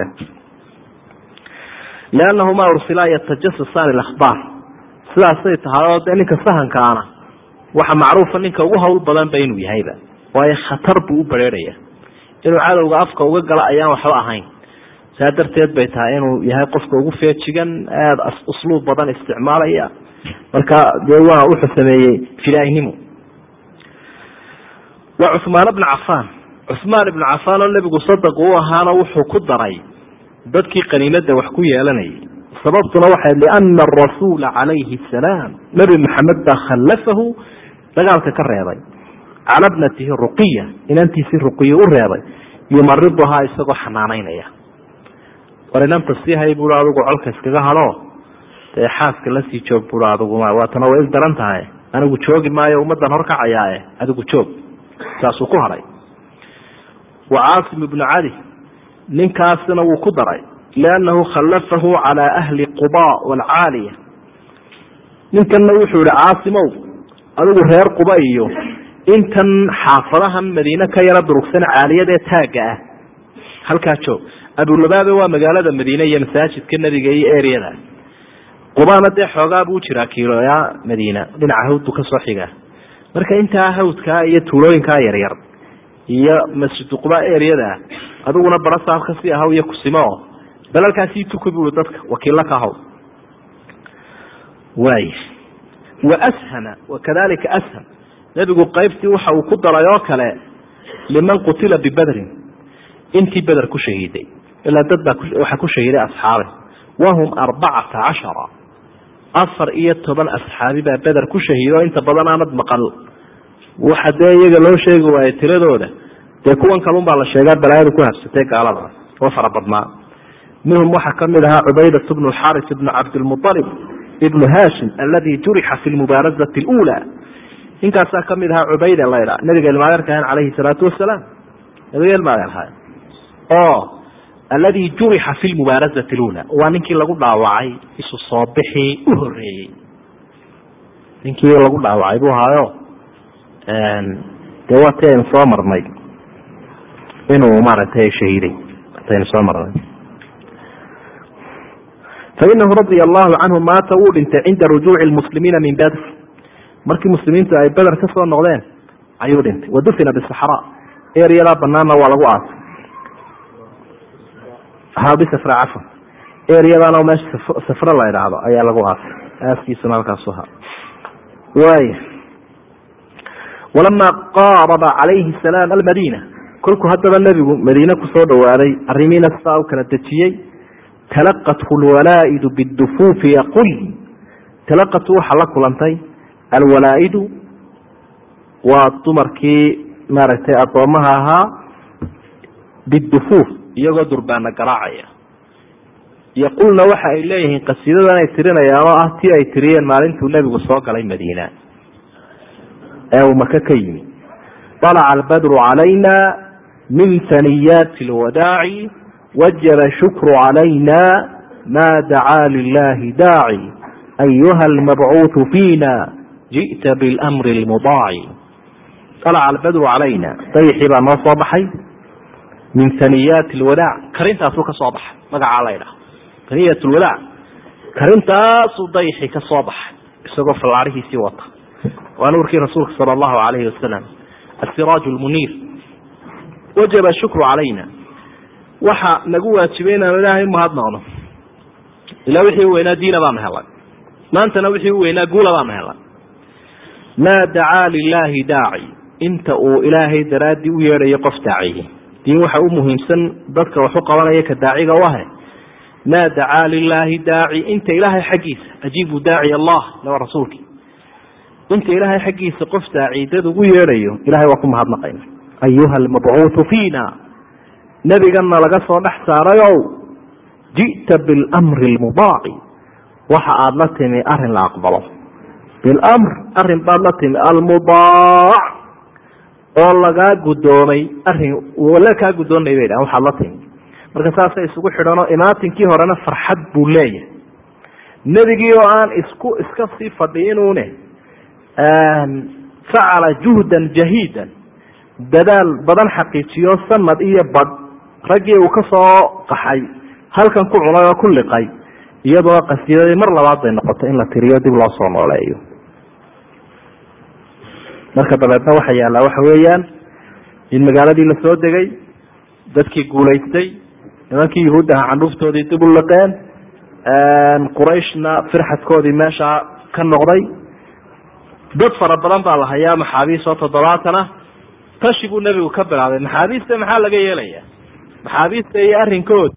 liannahumaa ursilaa yatajasasaan ilakhbaar sidaasay tahay oo dee ninka sahankaana waxa macruufa ninka ugu hawl badanba inuu yahayba. Waayo khatar buu u bareeraya. Inuu cadowga afka uga galo ayaan waxba ahayn. Saa darteed bay tahay inuu yahay qofka ugu feejigan aada usluub badan isticmaalaya. Marka dee waa wuxuu sameeyey filaaynimo waa cuhmaan bna cafaan cuhmaan ibnu cafaan oo nebigu sadaq u ahaana wuxuu ku daray dadkii qaniimada wax ku yeelanayay. Sababtuna waxay liana arasuula calayhi asalaam nebi maxamed baa khallafahu dagaalka ka reebay. Cala bnatihi ruqiya inantiisii ruqiya u reebay yumariduhaa isagoo xanaanaynaya war inanta sii hay bui adigu colka iskaga hadho dee xaaska la sii joog bui adiguma waatana way il daran tahay. Anigu joogi maayo ummadan horkacayaae adigu joog saasuu ku hadhay wa caasim ibnu cali ninkaasina wuu ku daray liannahu khallafahu calaa ahli quba waalcaaliya ninkanna wuxuu yihi caasimow adigu reer quba iyo intan xaafadaha madiine ka yaro durugsan caaliyada ee taagga ah. Halkaa joog. Abulabaabe waa magaalada madiine iyo masaajidka nebiga iyo eryada qubana dee xoogaa buu jiraa kiiloya madiina dhinaca hawd buu ka soo xigaa marka intaa hawdkaa iyo tuulooyinkaa yaryar iyo masjid quba eryada adiguna barasaab ka sii ahaw iyo kusimo dalalkaasii tuki bui dadka wakiilla ka ahaw waay wa ashama wakadalika asham nebigu qaybtii waxa uu ku daray oo kale liman qutila bibedrin intii beder ku shahiiday ilaa dad baa waxaa ku shahiiday asxaabe. Wahum arbacata cashara afar iyo toban asxaabi baa beder ku shahiido inta badan aanad maqal. Waxa dee iyaga loo sheegi waayo tiradooda dee kuwan kalun baa la sheegaa balaayadu ku habsatay gaalada. Oo fara badnaa. Minhum waxaa ka mid ahaa cubaydat bnu xaris ibnu cabdilmualib ibnu hashim aladi jurixa fi lmubaarazati lula ninkaasaa ka mid ahaa cubayde laydha nabiga ilmaadeerkahan calayhi salaatu wasalaam. Nabiga ilmaadeerhay oo aladi jurixa fi lmubaarazati lula waa ninkii lagu dhaawacay isu soo bixii u horeeyey ninkii lagu dhaawacay buu ahaayo dee waa aynu soo marnay inuu maaragtay shahiiday ataynu soo marnay fainahu radia allahu canhu maata wuu dhintay cinda rujuuci lmuslimiina min badr markii muslimiintu ay beder ka noqdeen ayuu dhintay wadufina bisaxraa eryadaa banaanna waa lagu aasay ha bisafra cafan eryadana meesha safre la idhaahdo ayaa lagu aasay aaskiisuna halkaasu ahaa waaya walamaa qaaraba calayhi salaam almadiina. Kolkuu haddaba nebigu madiine ku soo dhawaaday arrimiina sidaa u kala dejiyey. Talaqathu lwalaa'idu bidufuufi yaqul. Talaqatu waxaa la kulantay alwalaa'idu waa dumarkii maaragtay addoommaha ahaa bidufuuf iyagoo durbaana garaacaya. Yaqulna waxa ay leeyihiin qasiidadan ay tirinayaan oo ah tii ay tiriyeen maalintuu nebigu soo galay madiina. Ee uu maka ka yimi. Alaca albadru calayna min saniyaati lwadaaci wajaba shukru calayna ma dacaa lilahi daaci ayuha almabcuudu fiina ji'ta bilmri lmudaaci alaca albadru calayna dayaxii baa noo soo baxay? Min haniyaati اlwadaac karintaasuu ka soo baxay magacaa la ydhaha haniyat lwadaac karintaasuu dayxii ka soo baxay isagoo fallaarihiisii wata. Waa nuurkii rasuulka sala allahu alayhi wasalam asiraaj lmuniir wajaba shukru calayna waxa nagu waajibay inaanu ilaahay umahadnaqno ilaa wixii u weynaa diina baanu helay. Maantana wixii u weynaa guula baanu helay. Maa dacaa lilaahi daaci. Inta uu ilaahay daraaddii u yeedhayo qof daaciye diin waxa u muhiimsan dadka wax u qabanaya ka daaciga u ahe. Maa dacaa lilaahi daaci inta ilaahay xaggiisa. Ajiibu daaci allah waa rasuulkii. Inta ilaahay xaggiisa qof daaci ugu yeedhayo ilahay waa ku mahadnaqayna ayuha almabcuutu fiina. Nebiganna laga soo dhex saaray ow. Ji'ta bilmri lmudaaci waxa aada la timi arrin la aqbalo. Bilmr arrin baad la timi almudaac oo lagaa guddoomay arrin wala kaa guddoonay bay dhahan waxaad la timi. Marka saasay isugu xidhanoo imaatinkii horena farxad buu leeyahay. Nebigii oo aan isku iska sii fadhiinuune facala juhdan jahiidan dadaal badan xaqiijiyo sanad iyo badh raggii uu ka soo qaxay halkan ku cunay oo ku liqay iyadoo qasiidadii mar labaad bay noqotay in la tiriyo dib loo soo nooleeyo marka dabeedna waxa yaallaa waxa weeyaan in magaaladii la soo degay dadkii guulaystay nimankii yuhuud aha candhuuftoodii dib u liqeen qurayshna firxadkoodii meesha ka noqday. Dad fara badan baa la hayaa maxaabiis oo toddobaatan ah tashi buu nebigu ka bilaabay maxaabiista maxaa laga yeelaya maxaabiista iyo arrinkood